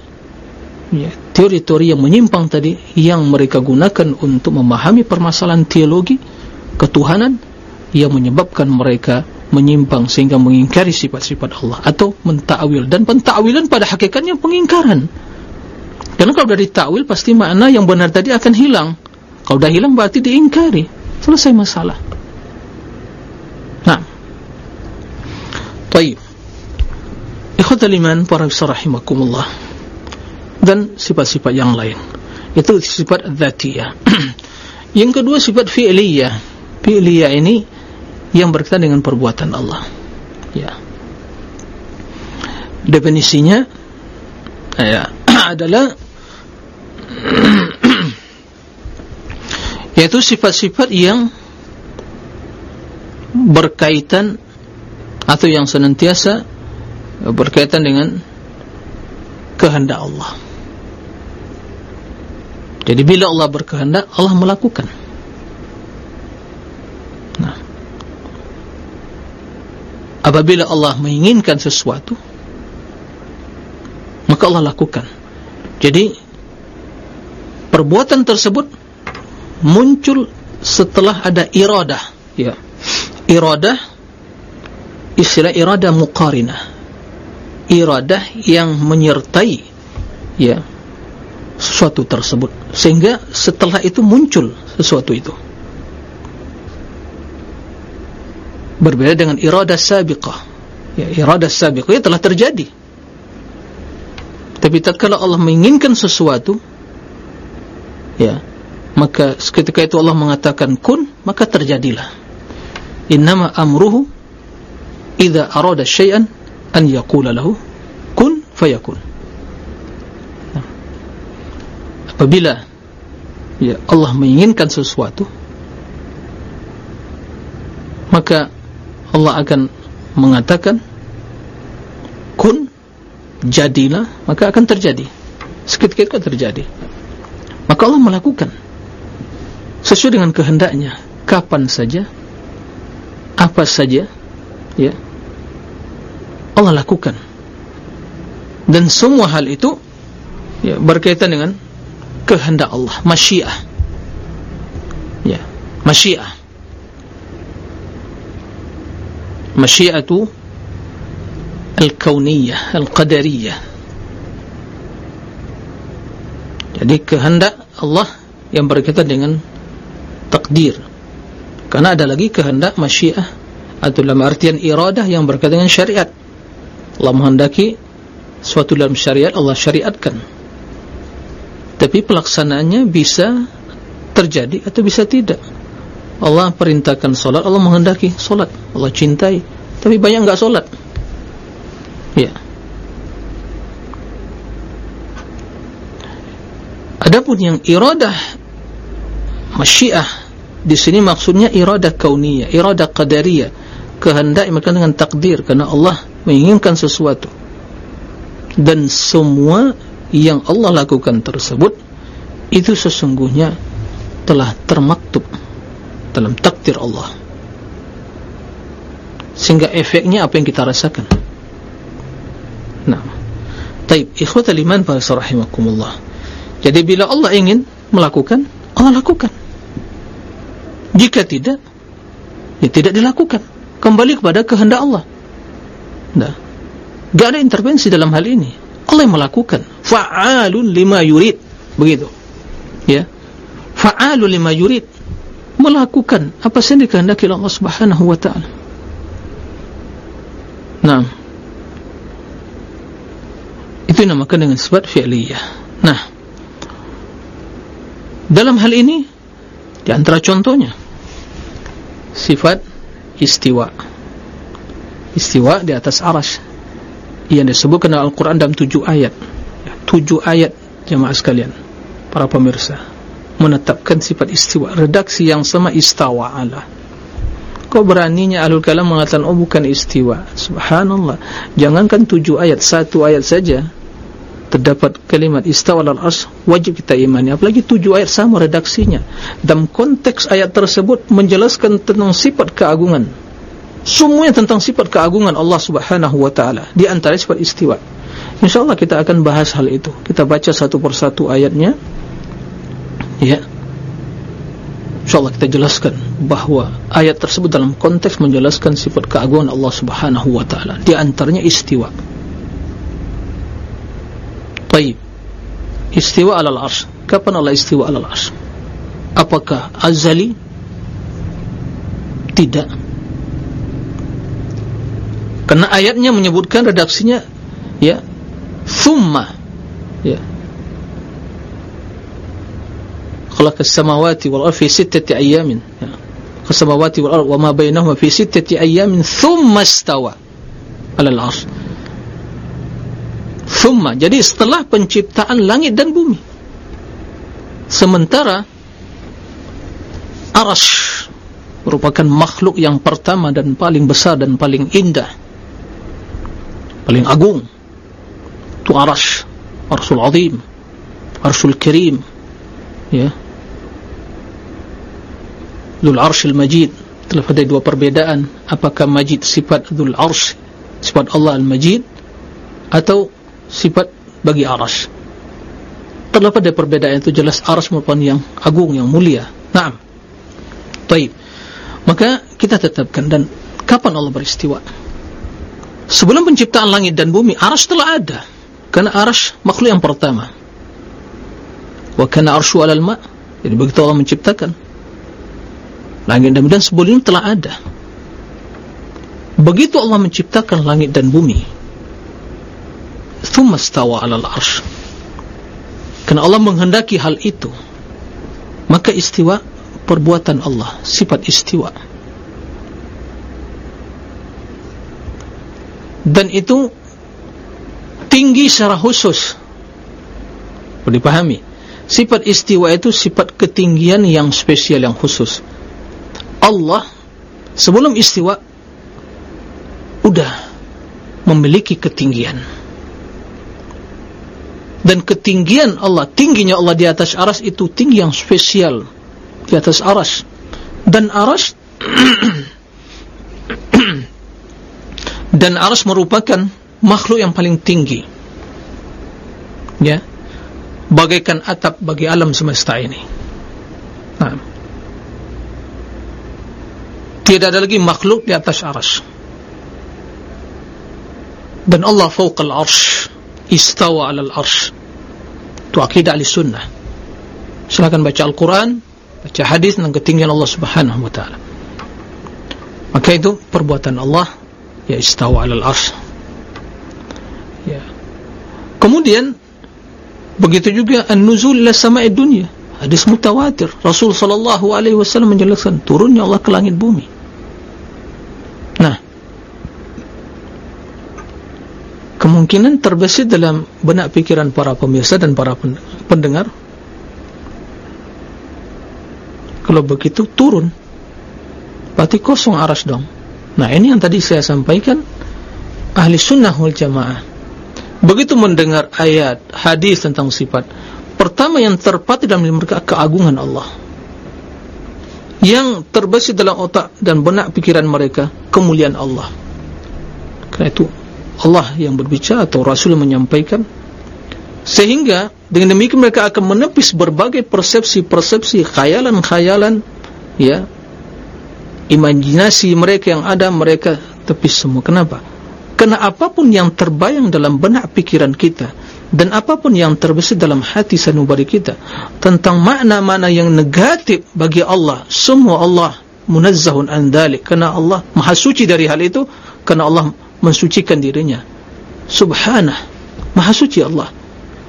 ya, teori-teori yang menyimpang tadi yang mereka gunakan untuk memahami permasalahan teologi ketuhanan yang menyebabkan mereka menyimpang sehingga mengingkari sifat-sifat Allah atau mentakwil. Dan pentakwilan pada hakikatnya pengingkaran. Karena kalau dari takwil pasti makna yang benar tadi akan hilang. Kalau dah hilang berarti diingkari. Selesai masalah. Nah. Taib. Ikhwatal iman para bisarahimakumullah dan sifat-sifat yang lain. Itu sifat zatiyah [CLEARS THROAT] yang kedua sifat fi'liyah. Fi'liyah ini yang berkaitan dengan perbuatan Allah. Ya. Definisinya ya [CLEARS THROAT] adalah [CLEARS THROAT] yaitu sifat-sifat yang berkaitan atau yang senantiasa berkaitan dengan kehendak Allah jadi bila Allah berkehendak Allah melakukan. Apabila Allah menginginkan sesuatu maka Allah lakukan. Jadi perbuatan tersebut muncul setelah ada iradah ya. Iradah istilah iradah muqarinah. Iradah yang menyertai ya sesuatu tersebut. Sehingga setelah itu muncul sesuatu itu. Berbeda dengan iradah sabiqah. Ya, iradah sabiqah ya telah terjadi. Tapi tatkala Allah menginginkan sesuatu ya maka ketika itu Allah mengatakan kun maka terjadilah. Innama amruhu idza arada syai'an an yaqula lahu kun fayakun ya. Apabila ya Allah menginginkan sesuatu maka Allah akan mengatakan kun jadilah maka akan terjadi. Seketika terjadi. Maka Allah melakukan sesuai dengan kehendaknya kapan saja apa saja ya Allah lakukan. Dan semua hal itu ya, berkaitan dengan kehendak Allah. Masyiah. Ya. Masyiah. Masyiatu al-kauniyah al-qadariyah. Jadi kehendak Allah yang berkaitan dengan takdir. Karena ada lagi kehendak masyiah atau dalam artian iradah yang berkaitan dengan syariat. Allah menghendaki suatu dalam syariat Allah syariatkan tapi pelaksanaannya bisa terjadi atau bisa tidak Allah perintahkan solat, Allah menghendaki solat, Allah cintai, tapi banyak enggak solat. Ya. Adapun yang iradah masyiah di sini maksudnya iradah kauniyah, iradah qadariyah, kehendak yang dengan takdir karena Allah menginginkan sesuatu. Dan semua yang Allah lakukan tersebut itu sesungguhnya telah termaktub dalam takdir Allah. Sehingga efeknya apa yang kita rasakan? Nah taib ikhwatal iman para sarahimakumullah. Jadi bila Allah ingin melakukan Allah lakukan. Jika tidak dia tidak dilakukan. Kembali kepada kehendak Allah. Nah tidak ada intervensi dalam hal ini Yang melakukan fa'alun lima yurid begitu ya fa'alun lima yurid melakukan apa dikehendaki oleh Allah Subhanahu wa taala. Nah. Itu dinamakan dengan sifat fi'liyah. Nah. Dalam hal ini di antara contohnya sifat istiwa. Istiwa di atas arasy yang disebutkan dalam Al-Qur'an dalam tujuh ayat. Tujuh ayat jemaah sekalian, para pemirsa menetapkan sifat istiwa redaksi yang sama istawa ala kok beraninya alul kalam mengatakan oh bukan istiwa. Subhanallah. Jangankan tujuh ayat satu ayat saja terdapat kalimat istawa al ars wajib kita imani. Apalagi tujuh ayat sama redaksinya. Dalam konteks ayat tersebut menjelaskan tentang sifat keagungan semuanya tentang sifat keagungan Allah subhanahu wa ta'ala. Di antara sifat istiwa. InsyaAllah kita akan bahas hal itu. Kita baca satu persatu ayatnya. Ya. InsyaAllah kita jelaskan bahawa ayat tersebut dalam konteks menjelaskan sifat keagungan Allah subhanahu wa ta'ala. Di antaranya istiwa. Taib Istiwa alal arsh. Kapan Allah istiwa alal arsh? Apakah azali? Tidak Karena ayatnya menyebutkan redaksinya ya thumma ya. Khalaqa samawati wal ardi fi sittati ayamin ya. Khasamawati wal ardi wa ma bainahuma fi sittati ayamin thumma istawa ala al ars thumma jadi setelah penciptaan langit dan bumi sementara arash merupakan makhluk yang pertama dan paling besar dan paling indah paling agung. Itu arash arsul azim arsul karim ya. Dhul Arshil Majid. Telah ada dua perbedaan. Apakah Majid sifat Dhul Arsh sifat Allah Al-Majid atau sifat bagi Arsh? Terdapat ada perbedaan itu jelas Arsh merupakan yang agung yang mulia. Naam. Baik. Maka kita tetapkan dan kapan Allah beristiwa sebelum penciptaan langit dan bumi Arsh telah ada. Karena Arsh makhluk yang pertama. Wa kana arshu alal ma' jadi begitu Allah menciptakan. Langit dan bumi dan sebelum telah ada. Begitu Allah menciptakan langit dan bumi. Thumma stawa alal arsh. Kerana Allah menghendaki hal itu maka istiwa perbuatan Allah sifat istiwa dan itu tinggi secara khusus. Boleh dipahami? Sifat istiwa itu sifat ketinggian yang spesial yang khusus. Allah sebelum istiwa udah memiliki ketinggian. Dan ketinggian Allah tingginya Allah di atas aras itu tinggi yang spesial di atas aras. Dan aras [CLEARS THROAT] dan aras merupakan makhluk yang paling tinggi. Ya. Bagaikan atap bagi alam semesta ini. Nah. Tidak ada lagi makhluk di atas aras dan Allah fauqal arsh. Istawa alal arsh. Itu akidah ahli sunnah. Silakan baca Al-Quran baca hadis tentang ketinggian Allah subhanahu wa ta'ala. Maka itu perbuatan Allah ya istawa alal arsh ya kemudian begitu juga an-nuzul ila sama'i dunia hadis mutawatir Rasul sallallahu alaihi wasallam menjelaskan turunnya Allah ke langit bumi Nah, kemungkinan terbesit dalam benak pikiran para pemirsa dan para pendengar. Kalau begitu turun, berarti kosong aras dong. Nah, ini yang tadi saya sampaikan, ahli sunnah wal jamaah. Begitu mendengar ayat, hadis tentang sifat, pertama yang terpati dalam mereka keagungan Allah. Yang terbesit dalam otak dan benak pikiran mereka kemuliaan Allah. Kerana itu Allah yang berbicara atau Rasul menyampaikan. Sehingga dengan demikian mereka akan menepis berbagai persepsi-persepsi khayalan-khayalan ya imajinasi mereka yang ada mereka tepis semua. Kenapa? kerana apapun yang terbayang dalam benak pikiran kita dan apapun yang terbesit dalam hati sanubari kita tentang makna-makna yang negatif bagi Allah semua Allah munazzahun an dhalik. Kerana Allah maha suci dari hal itu kerana Allah mensucikan dirinya. Subhanah maha suci Allah.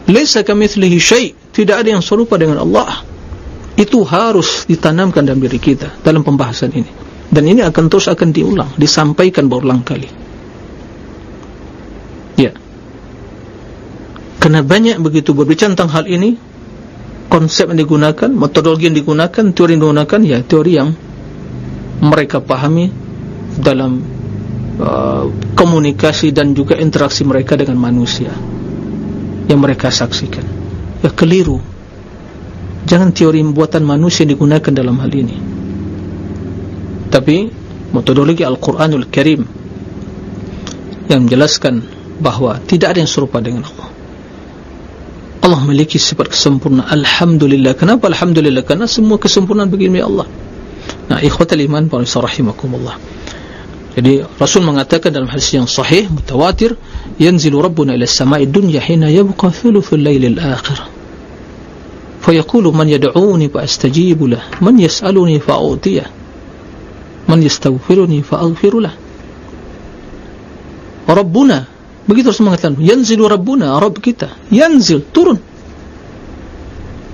Laysa kamithlihi syai' tidak ada yang serupa dengan Allah. Itu harus ditanamkan dalam diri kita dalam pembahasan ini dan ini akan terus akan diulang disampaikan berulang kali. Ya. Karena banyak begitu berbicara tentang hal ini Konsep yang digunakan Metodologi yang digunakan Teori yang digunakan Ya teori yang Mereka pahami Dalam uh, Komunikasi dan juga interaksi mereka dengan manusia Yang mereka saksikan. Ya keliru. Jangan teori buatan manusia digunakan dalam hal ini Tapi Metodologi Al-Quranul Karim Yang menjelaskan bahwa tidak ada yang serupa dengan Allah. Allah memiliki sifat kesempurnaan. Alhamdulillah. Kenapa Alhamdulillah? Karena semua kesempurnaan bagi Allah. Nah ikhwatal iman rahimakumullah. Jadi Rasul mengatakan dalam hadis yang sahih mutawatir yanzilu rabbuna ila samai dunya hina yabqa thuluthul lailil akhir. Fayaqulu man yad'uni fa astajibu lah. Man yas'aluni fa a'tiyah man yastaghfiruni fa aghfir lah Rabbuna Begitu Rasul mengatakan, yanzilu rabbuna, Rabb kita, yanzil, turun.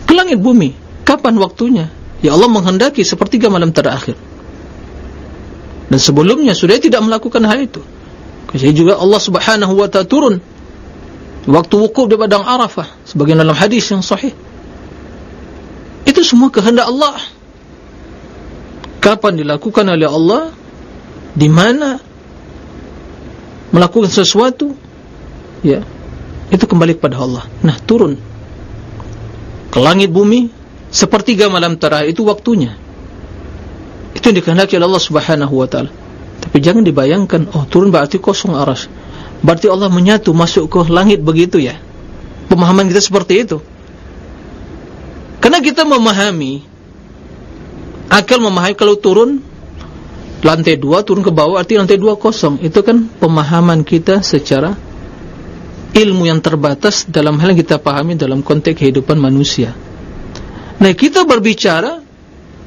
Ke langit bumi. Kapan waktunya? Ya Allah menghendaki sepertiga malam terakhir. Dan sebelumnya sudah tidak melakukan hal itu. Jadi juga Allah subhanahu wa ta'ala turun. Waktu wukuf di padang Arafah. Sebagian dalam hadis yang sahih. Itu semua kehendak Allah. Kapan dilakukan oleh Allah? Di mana melakukan sesuatu ya itu kembali kepada Allah. Nah turun ke langit bumi sepertiga malam terakhir itu waktunya. Itu yang dikehendaki oleh Allah subhanahu wa ta'ala. Tapi jangan dibayangkan oh turun berarti kosong aras berarti Allah menyatu masuk ke langit begitu ya. Pemahaman kita seperti itu. Karena kita memahami akal memahami kalau turun lantai dua turun ke bawah arti lantai dua kosong itu kan pemahaman kita secara ilmu yang terbatas dalam hal yang kita pahami dalam konteks kehidupan manusia. Nah, kita berbicara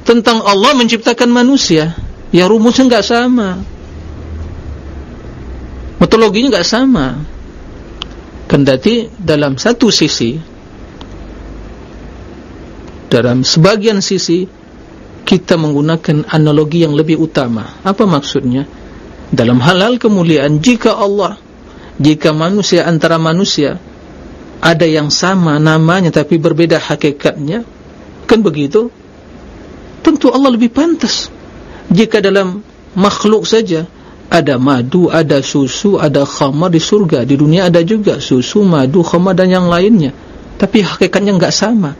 tentang Allah menciptakan manusia, ya rumusnya enggak sama. Metodologinya enggak sama. Kendati dalam satu sisi dalam sebagian sisi kita menggunakan analogi yang lebih utama. Apa maksudnya? Dalam hal-hal kemuliaan jika Allah jika manusia antara manusia ada yang sama namanya tapi berbeda hakikatnya kan begitu tentu Allah lebih pantas jika dalam makhluk saja ada madu, ada susu, ada khamar di surga di dunia ada juga susu, madu, khamar dan yang lainnya tapi hakikatnya enggak sama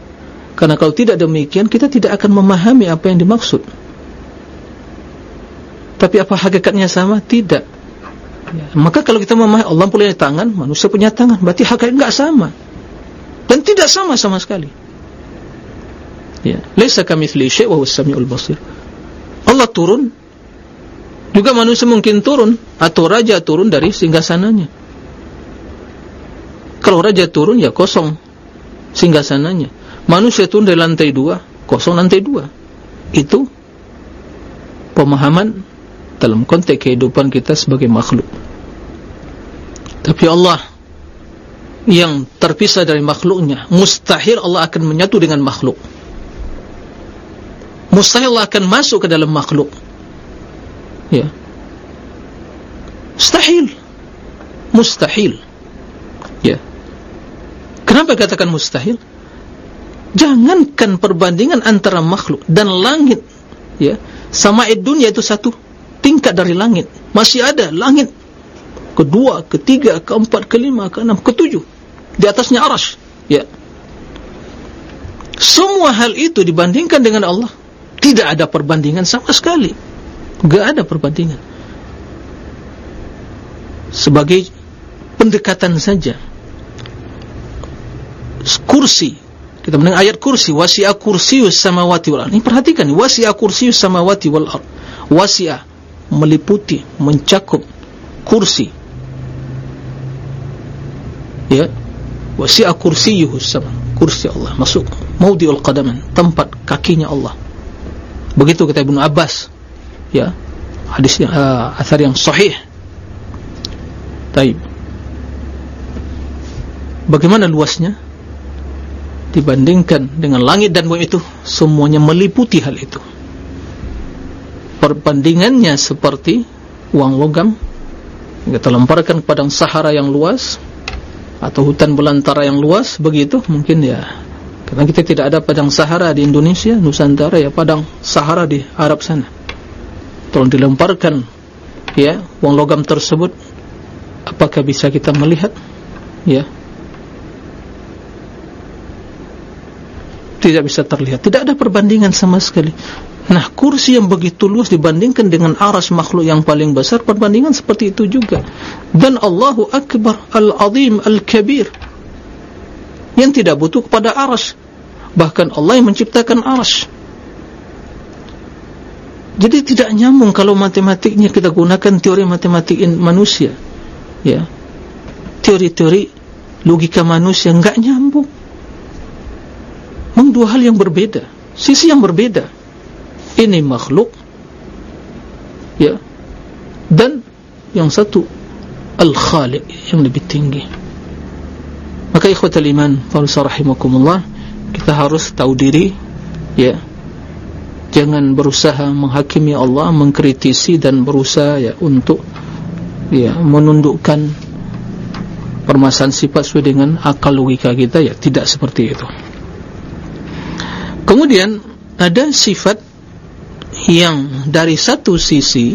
karena kalau tidak demikian kita tidak akan memahami apa yang dimaksud tapi apa hakikatnya sama? tidak Ya. Maka kalau kita memahami Allah punya tangan, manusia punya tangan, berarti hakikatnya enggak sama. Dan tidak sama sama sekali. Ya, laisa kamitsli syai' wa huwas samiul basir. Allah turun juga manusia mungkin turun atau raja turun dari singgasananya. Kalau raja turun ya kosong singgasananya. Manusia turun dari lantai dua, kosong lantai dua. Itu pemahaman dalam konteks kehidupan kita sebagai makhluk. Tapi Allah yang terpisah dari makhluknya mustahil Allah akan menyatu dengan makhluk. Mustahil Allah akan masuk ke dalam makhluk. Ya. Mustahil. Mustahil. Ya. Kenapa katakan mustahil jangankan perbandingan antara makhluk dan langit ya. Sama dunia itu satu tingkat dari langit. Masih ada langit kedua, ketiga, keempat, kelima, keenam, ketujuh di atasnya aras ya. Semua hal itu dibandingkan dengan Allah. Tidak ada perbandingan sama sekali. Tidak ada perbandingan. Sebagai pendekatan saja. Kursi kita mendengar ayat kursi wasi'a kursius samawati wal ini perhatikan wasi'a kursius samawati wal ard. Wasi'a meliputi, mencakup kursi. Ya. Wasi'a kursiyuhu sama kursi Allah masuk. Maudiul qadaman tempat kakinya Allah. Begitu kata Ibnu Abbas. Ya. Hadis yang uh, athar yang sahih. Taib. Bagaimana luasnya dibandingkan dengan langit dan bumi itu semuanya meliputi hal itu. Perbandingannya seperti uang logam kita lemparkan ke padang Sahara yang luas atau hutan belantara yang luas begitu mungkin ya. Karena kita tidak ada padang Sahara di Indonesia Nusantara ya padang Sahara di Arab sana. Tolong dilemparkan ya uang logam tersebut. Apakah bisa kita melihat? Ya tidak bisa terlihat tidak ada perbandingan sama sekali Nah, kursi yang begitu luas dibandingkan dengan aras makhluk yang paling besar, perbandingan seperti itu juga. Dan Allahu Akbar Al-Azim Al-Kabir yang tidak butuh kepada aras. Bahkan Allah yang menciptakan aras. Jadi tidak nyambung kalau matematiknya kita gunakan teori matematik manusia. Ya. Teori-teori logika manusia enggak nyambung. Memang dua hal yang berbeda, sisi yang berbeda ini makhluk. Ya. Dan yang satu al-khaliq yang lebih tinggi. Maka ikhwatal iman farsa rahimakumullah kita harus tahu diri ya. Jangan berusaha menghakimi Allah mengkritisi dan berusaha ya untuk ya menundukkan permasalahan sifat sesuai dengan akal logika kita ya. Tidak seperti itu kemudian ada sifat yang dari satu sisi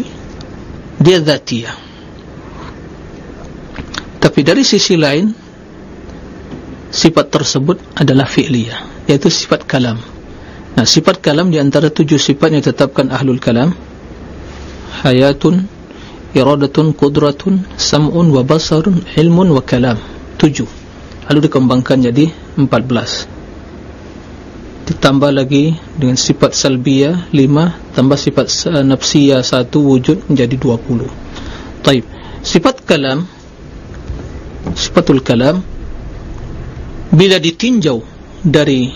dia zatiyah. Tapi dari sisi lain sifat tersebut adalah fi'liyah yaitu sifat kalam. Nah sifat kalam di antara tujuh sifat yang ditetapkan ahlul kalam hayatun iradatun kudratun sam'un wa basarun ilmun wa kalam. Tujuh. Lalu dikembangkan jadi empat belas ditambah lagi dengan sifat salbiyah lima tambah sifat nafsiyah satu wujud menjadi dua puluh. Taib. Sifat kalam sifatul kalam bila ditinjau dari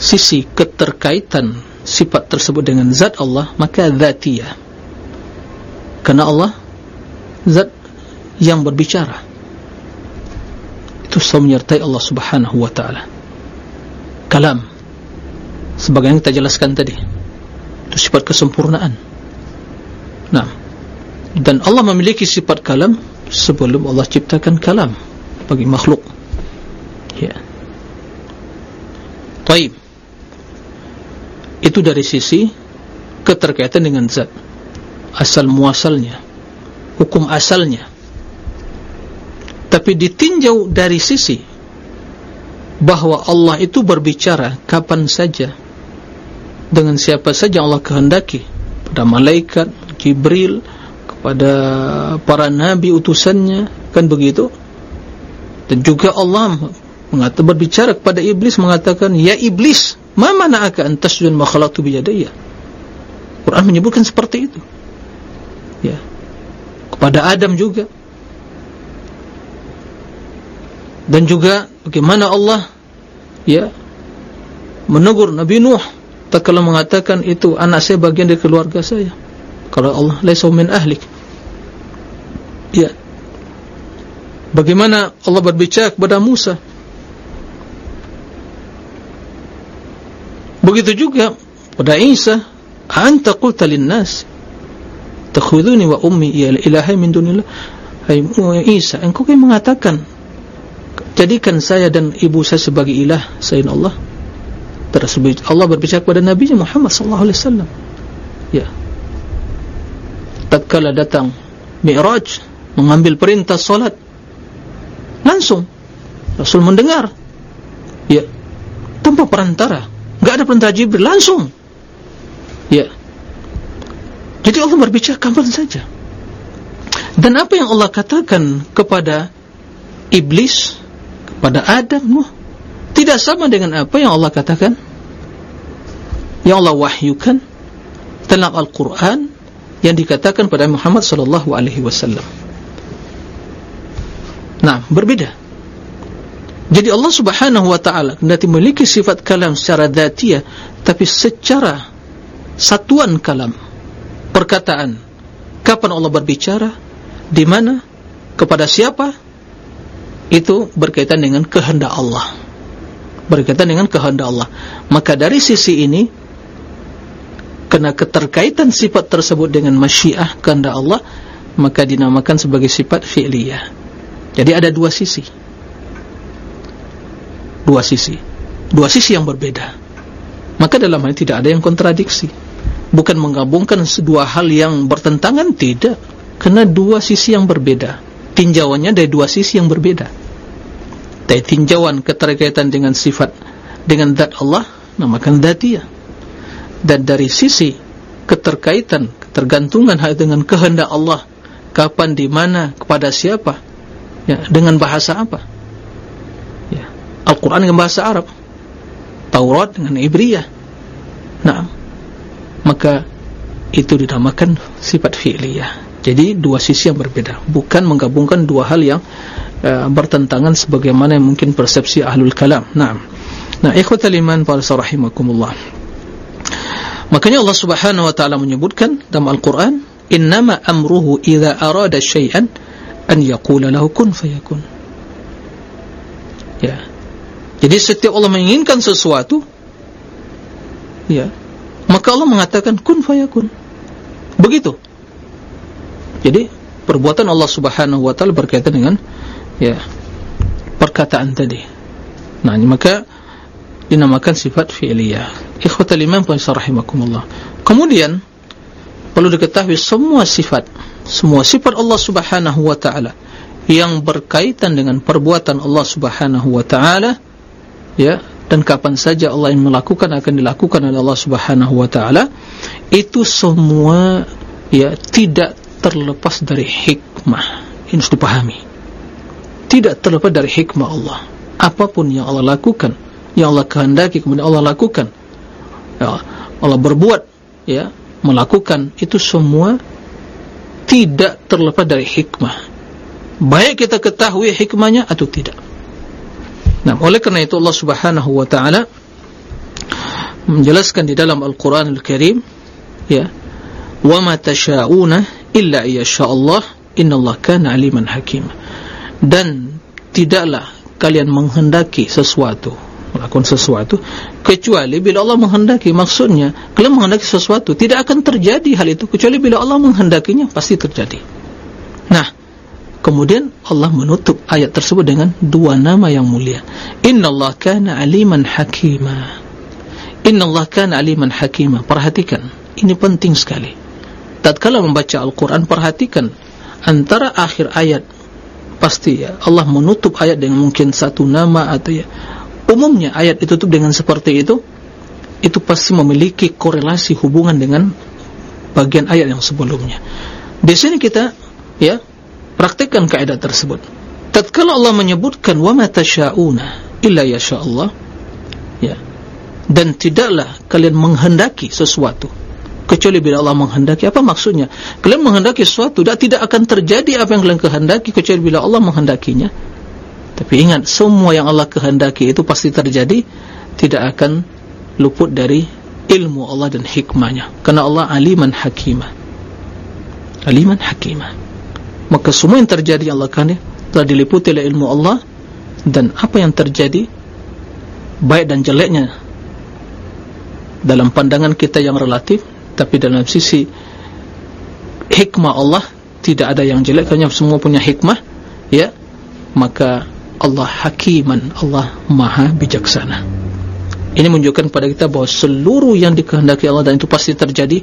sisi keterkaitan sifat tersebut dengan zat Allah maka zatiyah kerana Allah zat yang berbicara. Itu semua menyertai Allah subhanahu wa ta'ala. Kalam sebagaimana kita jelaskan tadi. Itu sifat kesempurnaan. Nah. Dan Allah memiliki sifat kalam sebelum Allah ciptakan kalam bagi makhluk. Ya. Taib. Itu dari sisi keterkaitan dengan zat. Asal muasalnya. Hukum asalnya. Tapi ditinjau dari sisi bahawa Allah itu berbicara kapan saja dengan siapa saja Allah kehendaki. Pada malaikat, Jibril kepada para nabi utusannya. Kan begitu? Dan juga Allah mengatakan berbicara kepada iblis mengatakan ya iblis ma mana'aka an tasjud ma khalaqtu bi yadayya Quran menyebutkan seperti itu. Ya. Kepada Adam juga. Dan juga bagaimana Allah ya menegur Nabi Nuh kalau mengatakan itu anak saya bagian dari keluarga saya. Kalau Allah laisa min ahlik. Ya. Bagaimana Allah berbicara kepada Musa? Begitu juga pada Isa anta qulta linnas takhuduni wa ummi ya ilahi min dunillah. Hai Isa engkau kan mengatakan jadikan saya dan ibu saya sebagai ilah selain Allah tersebut. Allah berbicara kepada Nabi Muhammad sallallahu alaihi wasallam. Ya. Tatkala datang Mi'raj mengambil perintah salat langsung Rasul mendengar. Ya. Tanpa perantara. Enggak ada perintah Jibril langsung. Ya. Jadi Allah berbicara kapan saja. Dan apa yang Allah katakan kepada iblis kepada Adam Nuh tidak sama dengan apa yang Allah katakan yang Allah wahyukan dalam Al-Quran yang dikatakan pada Muhammad sallallahu alaihi wasallam. Nah, berbeda. Jadi Allah Subhanahu wa taala nanti memiliki sifat kalam secara dzatiyah tapi secara satuan kalam perkataan kapan Allah berbicara di mana kepada siapa itu berkaitan dengan kehendak Allah berkaitan dengan kehendak Allah. Maka dari sisi ini kena keterkaitan sifat tersebut dengan masyiah kehendak Allah maka dinamakan sebagai sifat fi'liyah. Jadi ada dua sisi. Dua sisi. Dua sisi yang berbeda. Maka dalam hal ini tidak ada yang kontradiksi. Bukan menggabungkan dua hal yang bertentangan tidak. Kena dua sisi yang berbeda. Tinjauannya dari dua sisi yang berbeda dari tinjauan keterkaitan dengan sifat dengan zat Allah namakan zatiyah dan dari sisi keterkaitan ketergantungan dengan kehendak Allah kapan di mana kepada siapa ya dengan bahasa apa? Ya Al-Qur'an dengan bahasa Arab Taurat dengan Ibriyah. Nah maka itu dinamakan sifat fi'liyah jadi dua sisi yang berbeda. Bukan menggabungkan dua hal yang uh, bertentangan sebagaimana mungkin persepsi ahlul kalam. Nah nah ikhwatal iman para rahimakumullah. Makanya Allah subhanahu wa ta'ala menyebutkan dalam Al-Quran innama amruhu idza arada syai'an an yaqula lahu kun fayakun. Ya. Jadi setiap Allah menginginkan sesuatu ya maka Allah mengatakan kun fayakun. Begitu jadi perbuatan Allah Subhanahu wa taala berkaitan dengan ya perkataan tadi. Nah maka dinamakan sifat fi'liyah. Ikhwatal iman rahimakumullah. Kemudian perlu diketahui semua sifat semua sifat Allah subhanahu wa ta'ala yang berkaitan dengan perbuatan Allah subhanahu wa ta'ala ya dan kapan saja Allah yang melakukan akan dilakukan oleh Allah subhanahu wa ta'ala itu semua ya tidak terlepas dari hikmah. Ini harus dipahami. Tidak terlepas dari hikmah Allah. Apapun yang Allah lakukan yang Allah kehendaki kemudian Allah lakukan. Ya, Allah berbuat ya melakukan itu semua tidak terlepas dari hikmah. Baik kita ketahui hikmahnya atau tidak. Nah oleh kerana itu Allah subhanahu wa ta'ala menjelaskan di dalam Al-Quran Al-Karim ya ma tasha'una illa inna Allah kana aliman hakim. Dan tidaklah kalian menghendaki sesuatu melakukan sesuatu kecuali bila Allah menghendaki. Maksudnya kalau menghendaki sesuatu tidak akan terjadi hal itu kecuali bila Allah menghendakinya pasti terjadi. Nah kemudian Allah menutup ayat tersebut dengan dua nama yang mulia. Innallaha kana aliman hakima. Innallaha kana aliman hakima. Perhatikan ini penting sekali tatkala membaca Al-Quran perhatikan antara akhir ayat pasti ya Allah menutup ayat dengan mungkin satu nama atau ya. Umumnya ayat ditutup dengan seperti itu itu pasti memiliki korelasi hubungan dengan bagian ayat yang sebelumnya. Di sini kita ya praktikkan kaidah tersebut. Tatkala Allah menyebutkan wa ma tasyauna illa yasha Allah ya dan tidaklah kalian menghendaki sesuatu kecuali bila Allah menghendaki. Apa maksudnya? Kalian menghendaki sesuatu dan tidak akan terjadi apa yang kalian kehendaki kecuali bila Allah menghendakinya. Tapi ingat semua yang Allah kehendaki itu pasti terjadi tidak akan luput dari ilmu Allah dan hikmahnya. Karena Allah aliman hakimah. Aliman hakimah. Maka semua yang terjadi Allah kan telah diliputi oleh ilmu Allah dan apa yang terjadi baik dan jeleknya dalam pandangan kita yang relatif tapi dalam sisi hikmah Allah tidak ada yang jelek hanya semua punya hikmah ya. Maka Allah hakiman Allah maha bijaksana. Ini menunjukkan kepada kita bahawa seluruh yang dikehendaki Allah dan itu pasti terjadi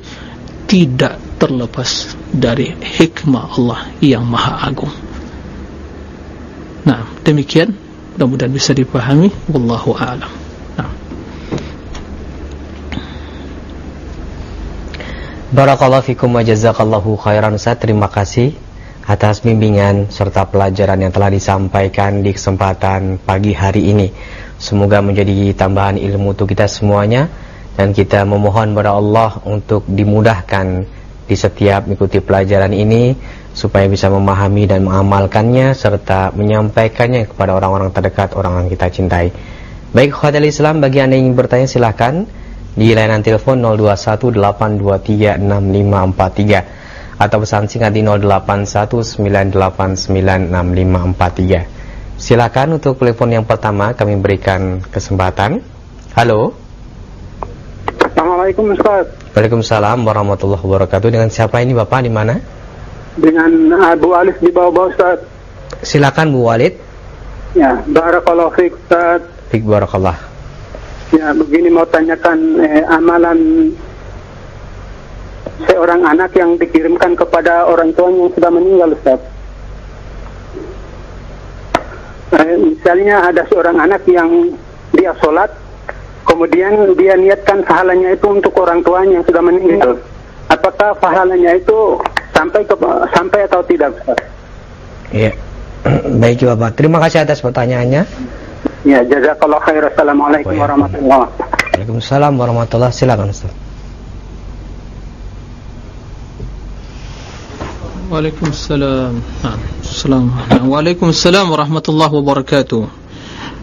tidak terlepas dari hikmah Allah yang maha agung. Nah demikian. Mudah-mudahan bisa dipahami. Wallahu a'lam. Barakallahu fikum wa jazakallahu khairan Ustaz terima kasih atas bimbingan serta pelajaran yang telah disampaikan di kesempatan pagi hari ini. Semoga menjadi tambahan ilmu untuk kita semuanya dan kita memohon kepada Allah untuk dimudahkan di setiap mengikuti pelajaran ini supaya bisa memahami dan mengamalkannya serta menyampaikannya kepada orang-orang terdekat, orang yang kita cintai. Baik khotbah Islam bagi Anda yang ingin bertanya silahkan di layanan telepon 0218236543 atau pesan singkat di 0819896543. Silakan untuk telepon yang pertama kami berikan kesempatan. Halo. Assalamualaikum Ustaz. Waalaikumsalam warahmatullahi wabarakatuh. Dengan siapa ini Bapak di mana? Dengan Abu Alif di bawah-bawah Ustaz. Silakan Bu Walid. Ya, barakallahu fiik Ustaz. Fiik barakallah. Ya, begini mau tanyakan eh, amalan seorang anak yang dikirimkan kepada orang tuanya yang sudah meninggal Ustaz. Eh, misalnya ada seorang anak yang dia sholat kemudian dia niatkan pahalanya itu untuk orang tuanya yang sudah meninggal. Apakah pahalanya itu sampai ke, sampai atau tidak? Iya. [CLEARS THROAT] Baik Bapak. Terima kasih atas pertanyaannya. Ya, jazakallah khair. Assalamualaikum warahmatullahi wabarakatuh. Waalaikumsalam warahmatullahi Silakan Ustaz. Waalaikumsalam. Assalamualaikum. Waalaikumsalam warahmatullahi wabarakatuh.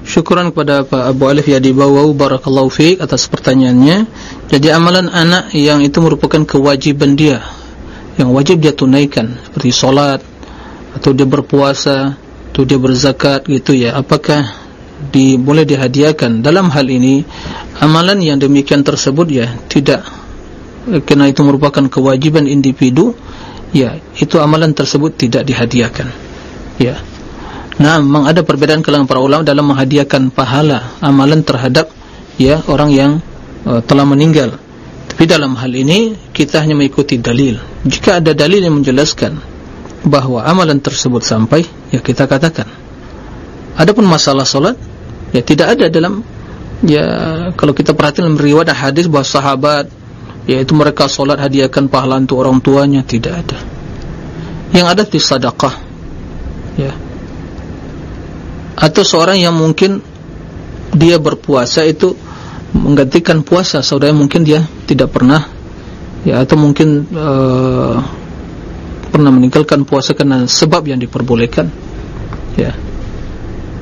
Syukuran kepada Pak Abu Alif Yadi Bawau Barakallahu Fik atas pertanyaannya Jadi amalan anak yang itu merupakan kewajiban dia Yang wajib dia tunaikan Seperti solat Atau dia berpuasa Atau dia berzakat gitu ya Apakah di, boleh dihadiahkan Dalam hal ini Amalan yang demikian tersebut ya Tidak Kerana itu merupakan kewajiban individu Ya Itu amalan tersebut tidak dihadiahkan Ya Nah, memang ada perbedaan kalangan para ulama dalam menghadiahkan pahala amalan terhadap ya orang yang uh, telah meninggal. Tapi dalam hal ini kita hanya mengikuti dalil. Jika ada dalil yang menjelaskan bahawa amalan tersebut sampai, ya kita katakan. Adapun masalah solat, ya tidak ada dalam ya kalau kita perhatikan dalam riwayat hadis bahawa sahabat yaitu mereka solat hadiahkan pahala untuk orang tuanya tidak ada. Yang ada di sedekah. Ya atau seorang yang mungkin dia berpuasa itu menggantikan puasa saudara mungkin dia tidak pernah ya atau mungkin uh, pernah meninggalkan puasa karena sebab yang diperbolehkan ya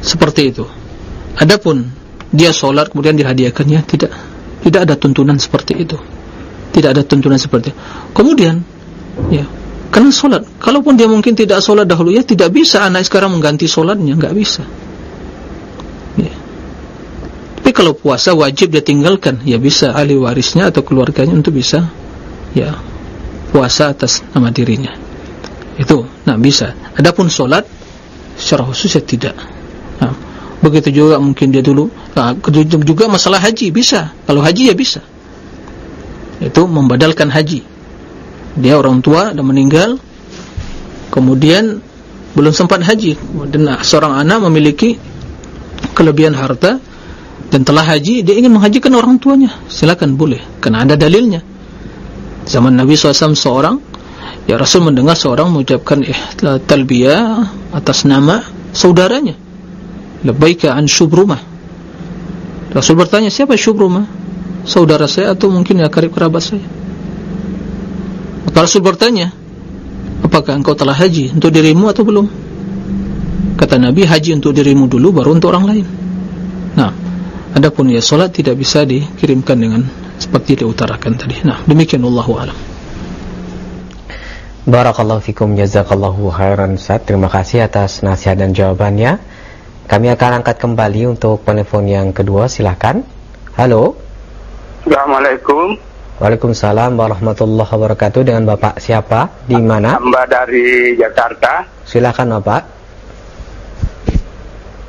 seperti itu adapun dia sholat kemudian dihadiahkannya tidak tidak ada tuntunan seperti itu tidak ada tuntunan seperti itu kemudian ya karena sholat kalaupun dia mungkin tidak sholat dahulu ya tidak bisa anak sekarang mengganti sholatnya enggak bisa Tapi kalau puasa wajib dia tinggalkan, ya bisa ahli warisnya atau keluarganya untuk bisa ya puasa atas nama dirinya. Itu, nah bisa. Adapun solat secara khusus ya tidak. Nah, begitu juga mungkin dia dulu. Nah, juga masalah haji bisa. Kalau haji ya bisa. Itu membadalkan haji. Dia orang tua dan meninggal, kemudian belum sempat haji. Dan seorang anak memiliki kelebihan harta dan telah haji dia ingin menghajikan orang tuanya silakan boleh karena ada dalilnya zaman Nabi SAW seorang ya Rasul mendengar seorang mengucapkan eh, talbiyah atas nama saudaranya lebaika an syubrumah Rasul bertanya siapa syubrumah saudara saya atau mungkin ya karib kerabat saya maka Rasul bertanya apakah engkau telah haji untuk dirimu atau belum kata Nabi haji untuk dirimu dulu baru untuk orang lain nah Adapun ya solat tidak bisa dikirimkan dengan seperti diutarakan tadi. Nah, demikian Allahu a'lam. Barakallahu fikum jazakallahu khairan Ustaz. Terima kasih atas nasihat dan jawabannya. Kami akan angkat kembali untuk penelpon yang kedua, silakan. Halo. Assalamualaikum. Waalaikumsalam warahmatullahi wabarakatuh. Dengan Bapak siapa? Di mana? Hamba dari Jakarta. Silakan Bapak.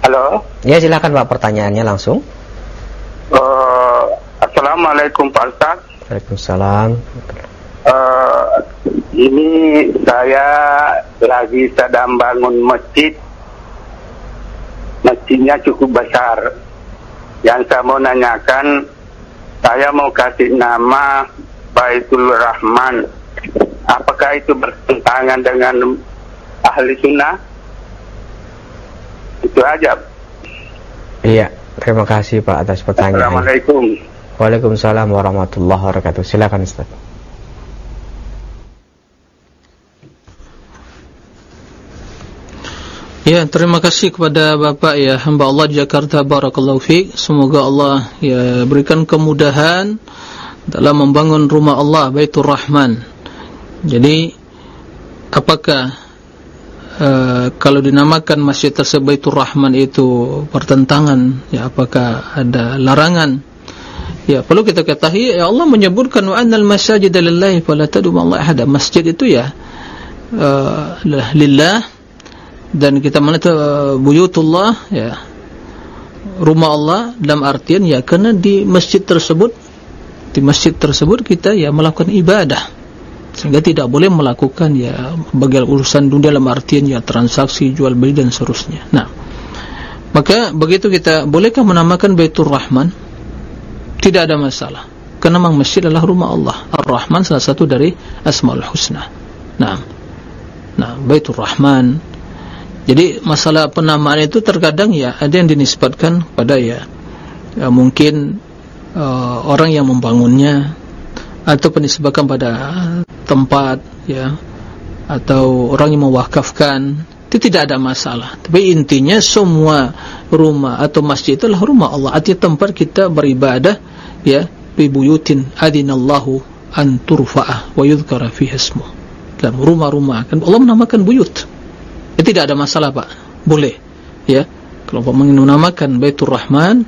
Halo. Ya, silakan Pak pertanyaannya langsung. Uh, Assalamualaikum Pak Ustaz. Waalaikumsalam. Uh, ini saya lagi sedang bangun masjid. Masjidnya cukup besar. Yang saya mau nanyakan, saya mau kasih nama Baitul Rahman. Apakah itu bertentangan dengan ahli sunnah? Itu aja. Iya. Terima kasih Pak atas pertanyaan. Assalamualaikum. Waalaikumsalam warahmatullahi wabarakatuh. Silakan Ustaz. Ya, terima kasih kepada Bapak ya hamba Allah Jakarta barakallahu fiik. Semoga Allah ya berikan kemudahan dalam membangun rumah Allah Baitur Rahman. Jadi apakah Uh, kalau dinamakan masjid tersebut itu rahman itu pertentangan ya apakah ada larangan ya perlu kita ketahui ya Allah menyebutkan wa annal masajid lillahi fala tad'u Allah ahada masjid itu ya uh, lillah dan kita itu uh, buyutullah ya. Rumah Allah dalam artian ya karena di masjid tersebut di masjid tersebut kita ya melakukan ibadah. Sehingga tidak boleh melakukan ya bagian urusan dunia dalam artian ya transaksi jual beli dan seterusnya. Nah, maka begitu kita bolehkah menamakan Baitur Rahman? tidak ada masalah. Karena memang masjid adalah rumah Allah. Ar-Rahman salah satu dari Asmaul Husna. Nah. Nah Baitur Rahman jadi masalah penamaan itu terkadang ya ada yang dinisbatkan pada ya, ya mungkin uh, orang yang membangunnya atau penisbatkan pada tempat ya atau orang yang mewakafkan. Itu tidak ada masalah. Tapi intinya semua rumah atau masjid itulah rumah Allah. Artinya tempat kita beribadah ya bi buyutin adinallahu an turfa'ah wa yudhkara fiha ismuh. Dalam rumah-rumah. Kan Allah menamakan buyut ya, tidak ada masalah Pak boleh ya kalau Pak menamakan Baitur Rahman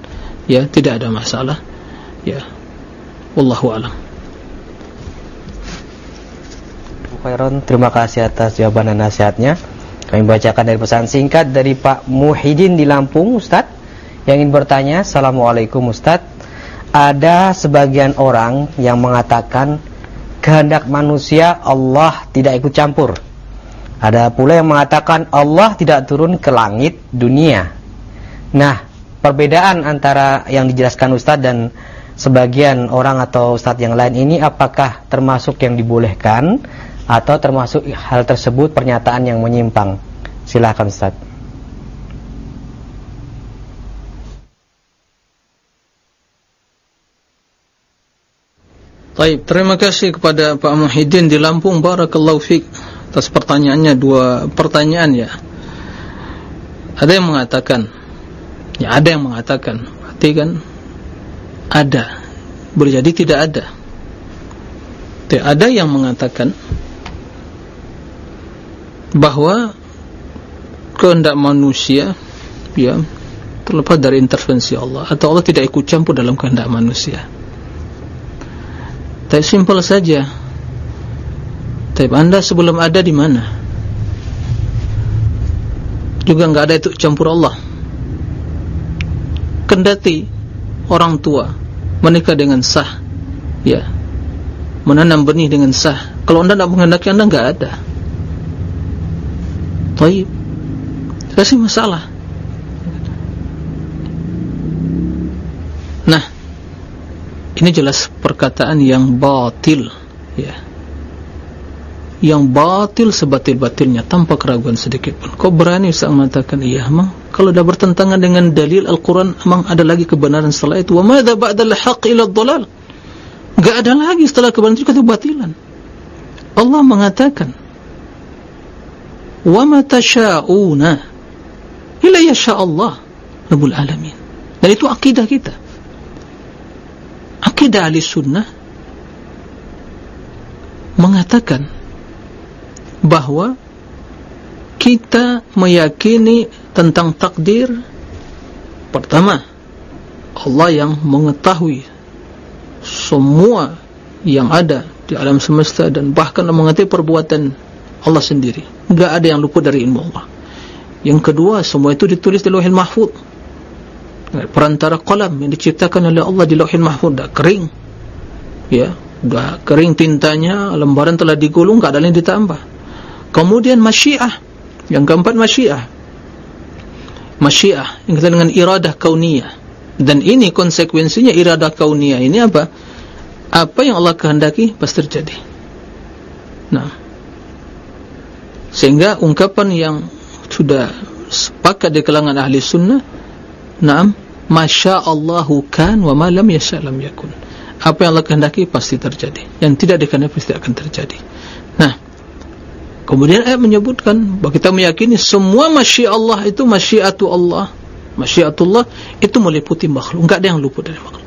ya tidak ada masalah ya wallahu alam Khairon terima kasih atas jawaban dan nasihatnya kami bacakan dari pesan singkat dari Pak Muhyiddin di Lampung, Ustaz. Yang ingin bertanya, Assalamualaikum Ustaz. Ada sebagian orang yang mengatakan kehendak manusia Allah tidak ikut campur. Ada pula yang mengatakan Allah tidak turun ke langit dunia. Nah, perbedaan antara yang dijelaskan Ustaz dan sebagian orang atau Ustaz yang lain ini apakah termasuk yang dibolehkan atau termasuk hal tersebut pernyataan yang menyimpang? Silakan Ustaz. Baik, terima kasih kepada Pak Muhyiddin di Lampung. Barakallahu Fik atas pertanyaannya dua pertanyaan ya. Ada yang mengatakan ya ada yang mengatakan berarti kan ada. Boleh jadi tidak ada. Tidak ada yang mengatakan bahwa kehendak manusia ya terlepas dari intervensi Allah atau Allah tidak ikut campur dalam kehendak manusia. Tapi simpel saja tapi anda sebelum ada di mana? Juga enggak ada itu campur Allah. Kendati orang tua menikah dengan sah ya. Menanam benih dengan sah. Kalau anda tidak menghendaki anda enggak ada. Taib. Kasih masalah. Nah Ini jelas perkataan yang batil Ya Yang batil sebatil-batilnya Tanpa keraguan sedikit pun. Kau berani Ustaz mengatakan Iya emang Kalau dah bertentangan dengan dalil Al-Quran Emang ada lagi kebenaran setelah itu. Wa madha ba'dal haq ila dhalal Gak ada lagi setelah kebenaran itu kata batilan. Allah mengatakan wa ma tasha'una illa yasha Allah rabbul alamin. Dan itu akidah kita. Akidah ahli sunnah mengatakan bahawa kita meyakini tentang takdir. Pertama Allah yang mengetahui semua yang ada di alam semesta dan bahkan mengetahui perbuatan Allah sendiri. Enggak ada yang luput dari ilmu Allah. Yang kedua semua itu ditulis di lauhil mahfud perantara kolam yang diciptakan oleh Allah di lauhil mahfud dah kering. Ya dah kering tintanya lembaran telah digulung enggak ada yang ditambah kemudian masyiah. Yang keempat masyiah. Masyiah. Yang kita dengan iradah kauniyah. Dan ini konsekuensinya iradah kauniyah ini apa? Apa yang Allah kehendaki pasti terjadi. Nah. Sehingga ungkapan yang sudah sepakat di kalangan ahli sunnah naam masya Allahu kan wa ma lam yasha lam yakun. Apa yang Allah kehendaki pasti terjadi. Yang tidak dikehendaki pasti akan terjadi kemudian ayat menyebutkan bahawa kita meyakini semua masya Allah itu masyiatu Allah masyiatullah itu meliputi makhluk enggak ada yang luput dari makhluk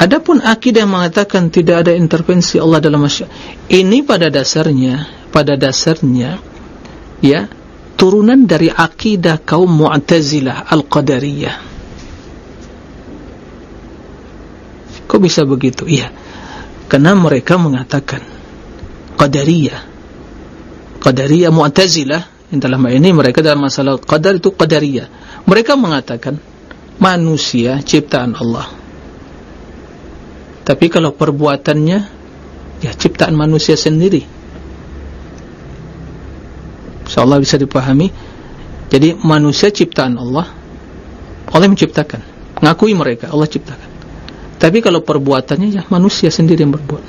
adapun akidah yang mengatakan tidak ada intervensi Allah dalam masya ini pada dasarnya pada dasarnya ya turunan dari akidah kaum Mu'tazilah Al-Qadariyah. Kok bisa begitu? Iya. Karena mereka mengatakan Qadariyah. Qadariyah Mu'tazilah yang dalam ini mereka dalam masalah qadar itu Qadariyah. Mereka mengatakan manusia ciptaan Allah. Tapi kalau perbuatannya ya ciptaan manusia sendiri. Insyaallah bisa dipahami. Jadi manusia ciptaan Allah. Allah menciptakan. Mengakui mereka Allah ciptakan. Tapi kalau perbuatannya ya manusia sendiri yang berbuat.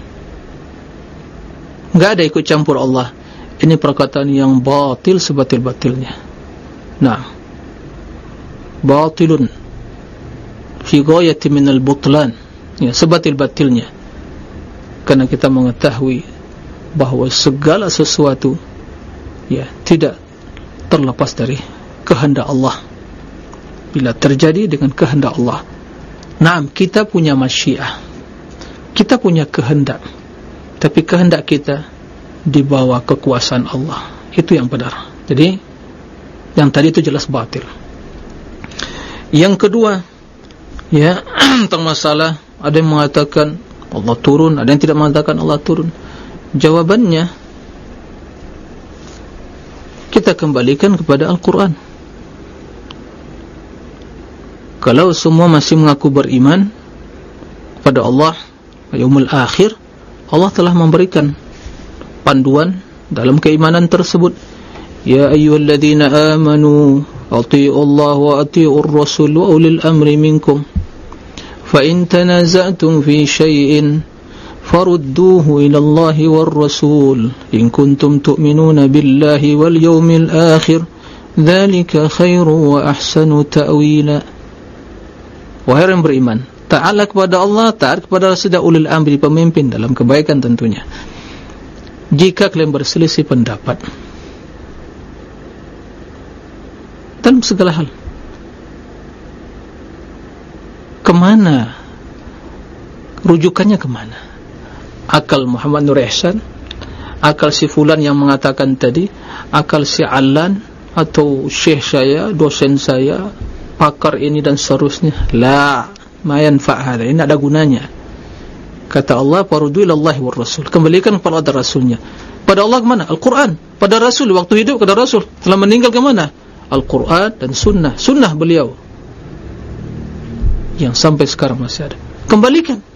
Enggak ada ikut campur Allah ini perkataan yang batil sebatil-batilnya. Nah. Batilun. Fi ghayati min al-butlan ya sebatil-batilnya. Karena kita mengetahui bahawa segala sesuatu ya tidak terlepas dari kehendak Allah. Bila terjadi dengan kehendak Allah. Nah kita punya masyiah. Kita punya kehendak. Tapi kehendak kita di bawah kekuasaan Allah. Itu yang benar. Jadi yang tadi itu jelas batil. Yang kedua ya [CLEARS THROAT] tentang masalah ada yang mengatakan Allah turun ada yang tidak mengatakan Allah turun. Jawabannya kita kembalikan kepada Al-Quran. Kalau semua masih mengaku beriman pada Allah Yawmul Akhir Allah telah memberikan panduan dalam keimanan tersebut. Ya ayyuhalladzina amanu atiiullaha wa atiiur rasul wa ulil amri minkum. Fa in tanaza'tum fi syai'in farudduhu ila allahi war rasul in kuntum tu'minuna billahi wal yawmil akhir dhalika khairu wa ahsanu ta'wila. Wahai yang beriman ta'ala kepada Allah ta'ala kepada rasul ulil amri pemimpin dalam kebaikan tentunya. Jika kalian berselisih pendapat Dalam segala hal Kemana Rujukannya kemana? Akal Muhammad Nur Ihsan akal si fulan yang mengatakan tadi akal si Alan atau syekh saya dosen saya pakar ini dan seterusnya. La mayan fa'ala ini ada gunanya kata Allah farudu ilallahi war rasul. Kembalikan kepada rasulnya. Pada Allah ke mana? Al-Quran. Pada rasul waktu hidup kepada rasul. Telah meninggal ke mana? Al-Quran dan sunnah. Sunnah beliau. Yang sampai sekarang masih ada. Kembalikan.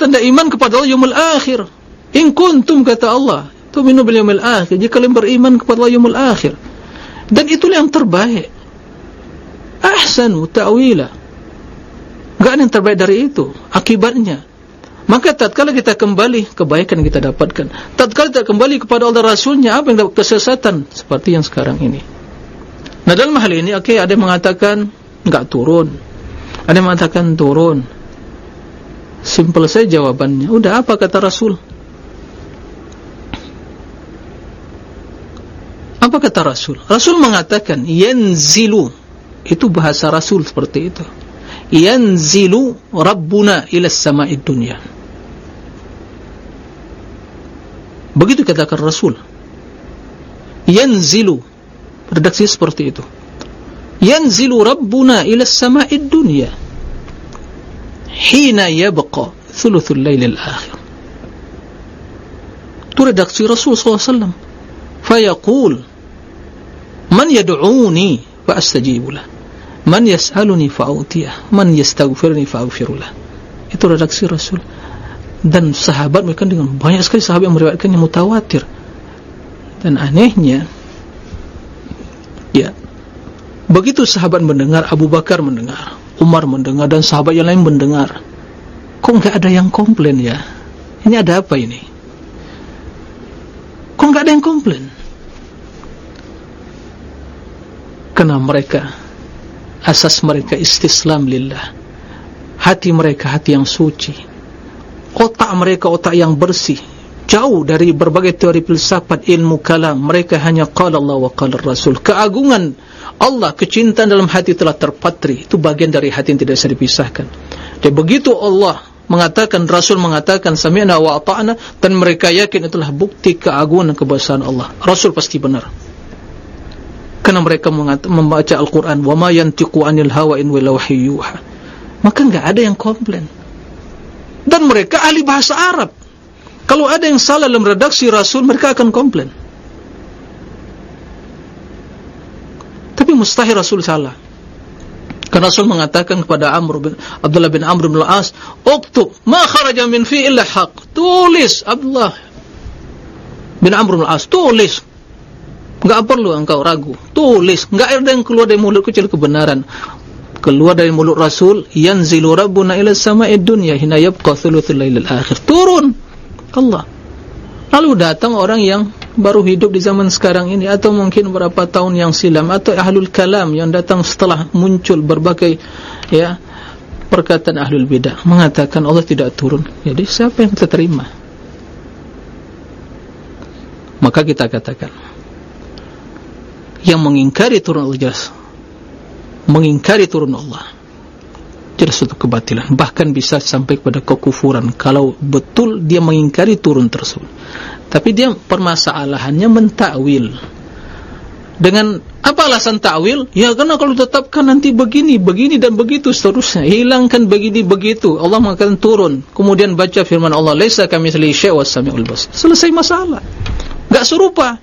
Pertanda iman kepada Allah yaumul akhir. In kuntum kata Allah tu'minu bil yaumil akhir. Jika kalian beriman kepada Allah yaumul akhir. Dan itulah yang terbaik. Ahsanu ta'wila enggak ada yang terbaik dari itu akibatnya maka tatkala kita kembali kebaikan yang kita dapatkan tatkala kita kembali kepada Allah Rasulnya apa yang dapat kesesatan seperti yang sekarang ini nah dalam hal ini okay, ada yang mengatakan enggak turun ada yang mengatakan turun Simple saja jawabannya. Udah apa kata Rasul? Apa kata Rasul? Rasul mengatakan yanzilu. Itu bahasa Rasul seperti itu. ينزل ربنا إلى السماء الدنيا. Begitu katakan Rasul. ينزل redaksi seperti itu. ينزل ربنا إلى السماء الدنيا حين يبقى ثلث الليل الآخر. تردك في رسول صلى الله عليه وسلم. فيقول من يدعوني فأستجيب له. Man yas'aluni fa'utiyah man yastaghfirni fa'aghfirulah itu redaksi Rasul. Dan sahabat mereka dengan banyak sekali sahabat yang meriwayatkan yang mutawatir. Dan anehnya ya begitu sahabat mendengar Abu Bakar mendengar Umar mendengar dan sahabat yang lain mendengar kok enggak ada yang komplain ya? Ini ada apa ini? Kok enggak ada yang komplain? Karena mereka asas mereka istislam lillah. Hati mereka hati yang suci. Otak mereka otak yang bersih. Jauh dari berbagai teori filsafat ilmu kalam mereka hanya qala Allah wa qala Rasul. Keagungan Allah kecintaan dalam hati telah terpatri. Itu bagian dari hati yang tidak bisa dipisahkan. Dan begitu Allah mengatakan Rasul mengatakan sami'na wa ata'na dan mereka yakin itulah bukti keagungan dan kebesaran Allah. Rasul pasti benar karena mereka membaca Al-Quran yantiqu anil hawa in wala wahyuha maka enggak ada yang komplain dan mereka ahli bahasa Arab kalau ada yang salah dalam redaksi Rasul mereka akan komplain Tapi mustahil Rasul salah. Karena Rasul mengatakan kepada Amr bin Abdullah bin Amr bin Al-As, "Uktub ma kharaja min fi illa haqq." Tulis Abdullah bin Amr bin Al-As, tulis. Enggak perlu engkau ragu. Tulis, enggak ada yang keluar dari mulut kecuali kebenaran. keluar dari mulut Rasul yanzilu rabbuna ila sama'id dunya hina yabqa thuluthul lailil akhir. Turun. Allah. Lalu datang orang yang baru hidup di zaman sekarang ini atau mungkin beberapa tahun yang silam atau ahlul kalam yang datang setelah muncul berbagai ya perkataan ahlul bidah mengatakan Allah tidak turun. Jadi siapa yang kita terima? Maka kita katakan yang mengingkari turun Allah jelas mengingkari turun Allah jelas suatu kebatilan bahkan bisa sampai kepada kekufuran kalau betul dia mengingkari turun tersebut tapi dia permasalahannya mentakwil dengan apa alasan takwil? Ya karena kalau tetapkan nanti begini, begini dan begitu seterusnya. Hilangkan begini begitu. Allah mengatakan turun. Kemudian baca firman Allah. Selesai masalah. Enggak serupa.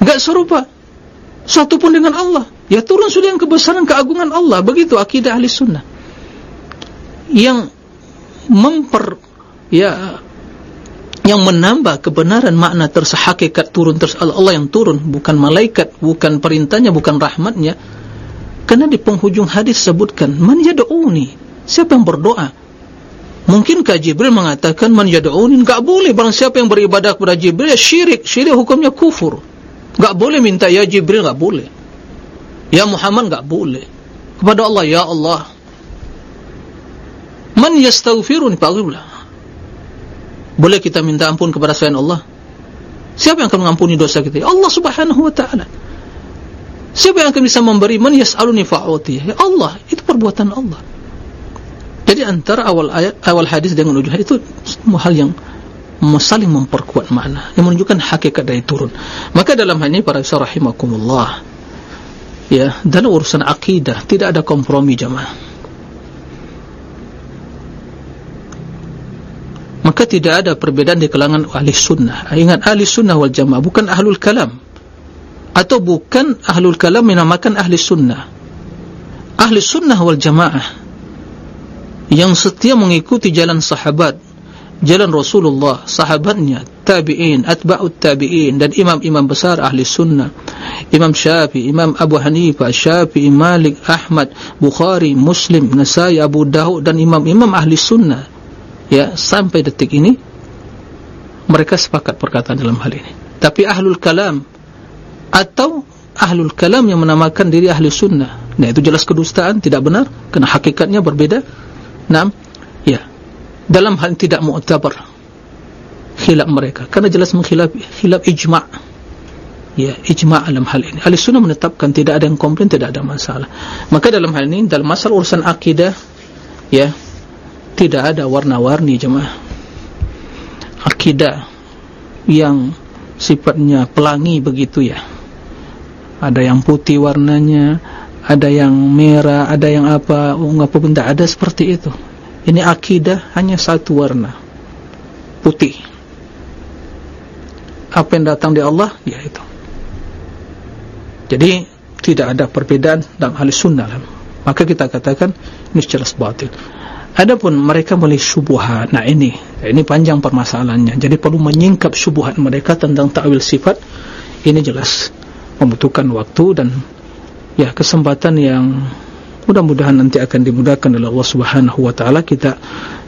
Enggak serupa. Satu pun dengan Allah. Ya turun sudah yang kebesaran keagungan Allah. Begitu akidah ahli sunnah. Yang memper ya yang menambah kebenaran makna tersehakikat turun terus Allah yang turun bukan malaikat bukan perintahnya bukan rahmatnya karena di penghujung hadis sebutkan man yad'uni siapa yang berdoa mungkinkah Jibril mengatakan man yad'uni enggak boleh barang siapa yang beribadah kepada Jibril ya syirik syirik hukumnya kufur enggak boleh minta ya Jibril enggak boleh ya Muhammad enggak boleh kepada Allah ya Allah man yastaghfiruni fa'ghfir boleh kita minta ampun kepada selain Allah? Siapa yang akan mengampuni dosa kita? Allah subhanahu wa ta'ala. Siapa yang akan bisa memberi? Man yas'aluni fa'uti. Ya Allah. Itu perbuatan Allah. Jadi antara awal ayat, awal hadis dengan ujung hadis itu hal yang saling memperkuat makna. Yang menunjukkan hakikat dari turun. Maka dalam hal ini para rahimakumullah. Ya, dalam urusan akidah tidak ada kompromi jamaah. maka tidak ada perbedaan di kalangan ahli sunnah ingat ahli sunnah wal jamaah bukan ahlul kalam atau bukan ahlul kalam menamakan ahli sunnah ahli sunnah wal jamaah yang setia mengikuti jalan sahabat jalan Rasulullah sahabatnya tabi'in atba'ut tabi'in dan imam-imam besar ahli sunnah. Imam syafi'i imam Abu Hanifah syafi'i Malik Ahmad Bukhari Muslim Nasai Abu Dawud dan imam-imam ahli sunnah. Ya sampai detik ini mereka sepakat perkataan dalam hal ini. Tapi ahlul kalam atau ahlul kalam yang menamakan diri ahli sunnah. Nah itu jelas kedustaan tidak benar. Kerana hakikatnya berbeda. Enam ya dalam hal tidak mu'tabar khilaf mereka. Karena jelas menghilaf khilaf ijma' ya ijma' dalam hal ini. Ahli sunnah menetapkan tidak ada yang komplain tidak ada masalah. Maka dalam hal ini dalam masalah urusan akidah ya tidak ada warna-warni jemaah. Akidah yang sifatnya pelangi begitu ya. Ada yang putih warnanya ada yang merah ada yang apa apa pun tak ada seperti itu ini akidah hanya satu warna putih apa yang datang dari Allah ya itu jadi tidak ada perbedaan dalam hal sunnah maka kita katakan ini jelas batil Adapun mereka boleh syubhat. Nah ini, ini panjang permasalahannya. Jadi perlu menyingkap syubhat mereka tentang takwil sifat. Ini jelas membutuhkan waktu dan ya kesempatan yang mudah-mudahan nanti akan dimudahkan oleh Allah Subhanahu wa taala kita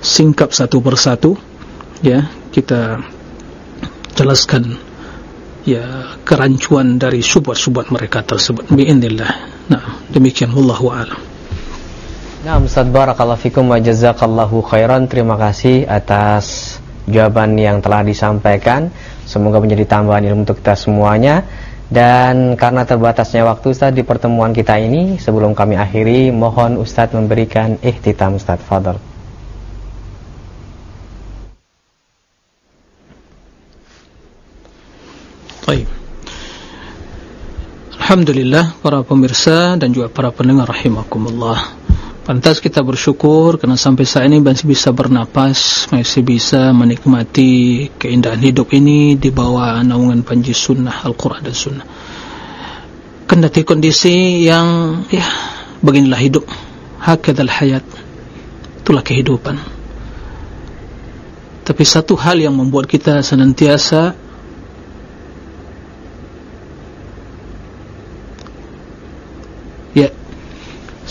singkap satu persatu ya, kita jelaskan ya kerancuan dari syubhat-syubhat mereka tersebut. Bi'inillah. Nah, demikian wallahu a'lam. Nah, Ustaz Barakallahu Fikum wa Jazakallahu Khairan Terima kasih atas jawaban yang telah disampaikan Semoga menjadi tambahan ilmu untuk kita semuanya Dan karena terbatasnya waktu Ustaz di pertemuan kita ini Sebelum kami akhiri Mohon Ustaz memberikan ihtitam Ustaz Fadal Baik. Alhamdulillah para pemirsa dan juga para pendengar rahimakumullah Pantas kita bersyukur kerana sampai saat ini masih bisa bernapas, masih bisa menikmati keindahan hidup ini di bawah naungan panji sunnah Al-Quran dan sunnah. Kendati kondisi yang ya beginilah hidup, hakadal hayat, itulah kehidupan. Tapi satu hal yang membuat kita senantiasa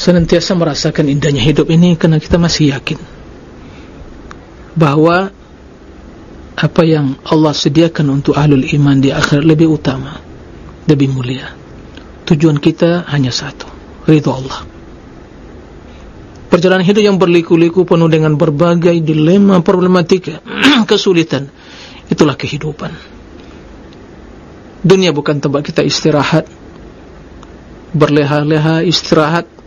senantiasa merasakan indahnya hidup ini karena kita masih yakin bahwa apa yang Allah sediakan untuk ahlul iman di akhir lebih utama lebih mulia. Tujuan kita hanya satu ridho Allah. Perjalanan hidup yang berliku-liku penuh dengan berbagai dilema problematika [CLEARS THROAT] kesulitan. Itulah kehidupan. Dunia bukan tempat kita istirahat. Berleha-leha istirahat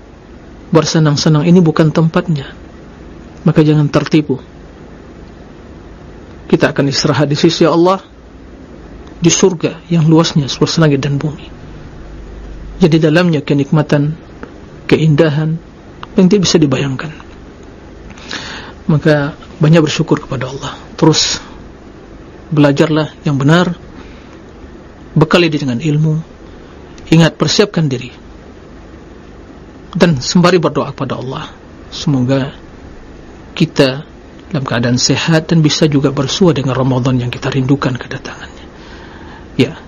bersenang-senang. Ini bukan tempatnya. Maka jangan tertipu. Kita akan istirahat di sisi Allah di surga yang luasnya seluas langit dan bumi. Jadi dalamnya kenikmatan keindahan yang tidak bisa dibayangkan. Maka banyak bersyukur kepada Allah. Terus belajarlah yang benar. Bekali dengan ilmu. Ingat persiapkan diri dan sembari berdoa kepada Allah semoga kita dalam keadaan sehat dan bisa juga bersua dengan Ramadan yang kita rindukan kedatangannya. Ya.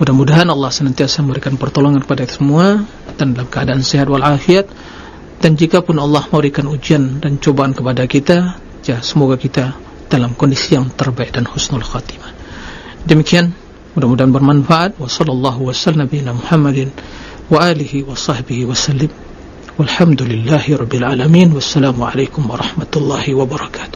Mudah-mudahan Allah senantiasa memberikan pertolongan kepada kita semua dan dalam keadaan sehat walafiat. Dan jika pun Allah memberikan ujian dan cobaan kepada kita ya semoga kita dalam kondisi yang terbaik dan husnul khatimah. Demikian mudah-mudahan bermanfaat. Wa sallallahu wasallam bina Muhammadin wa alihi wa sahbihi wa sallim walhamdulillahi rabbil alamin wassalamu alaikum warahmatullahi wabarakatuh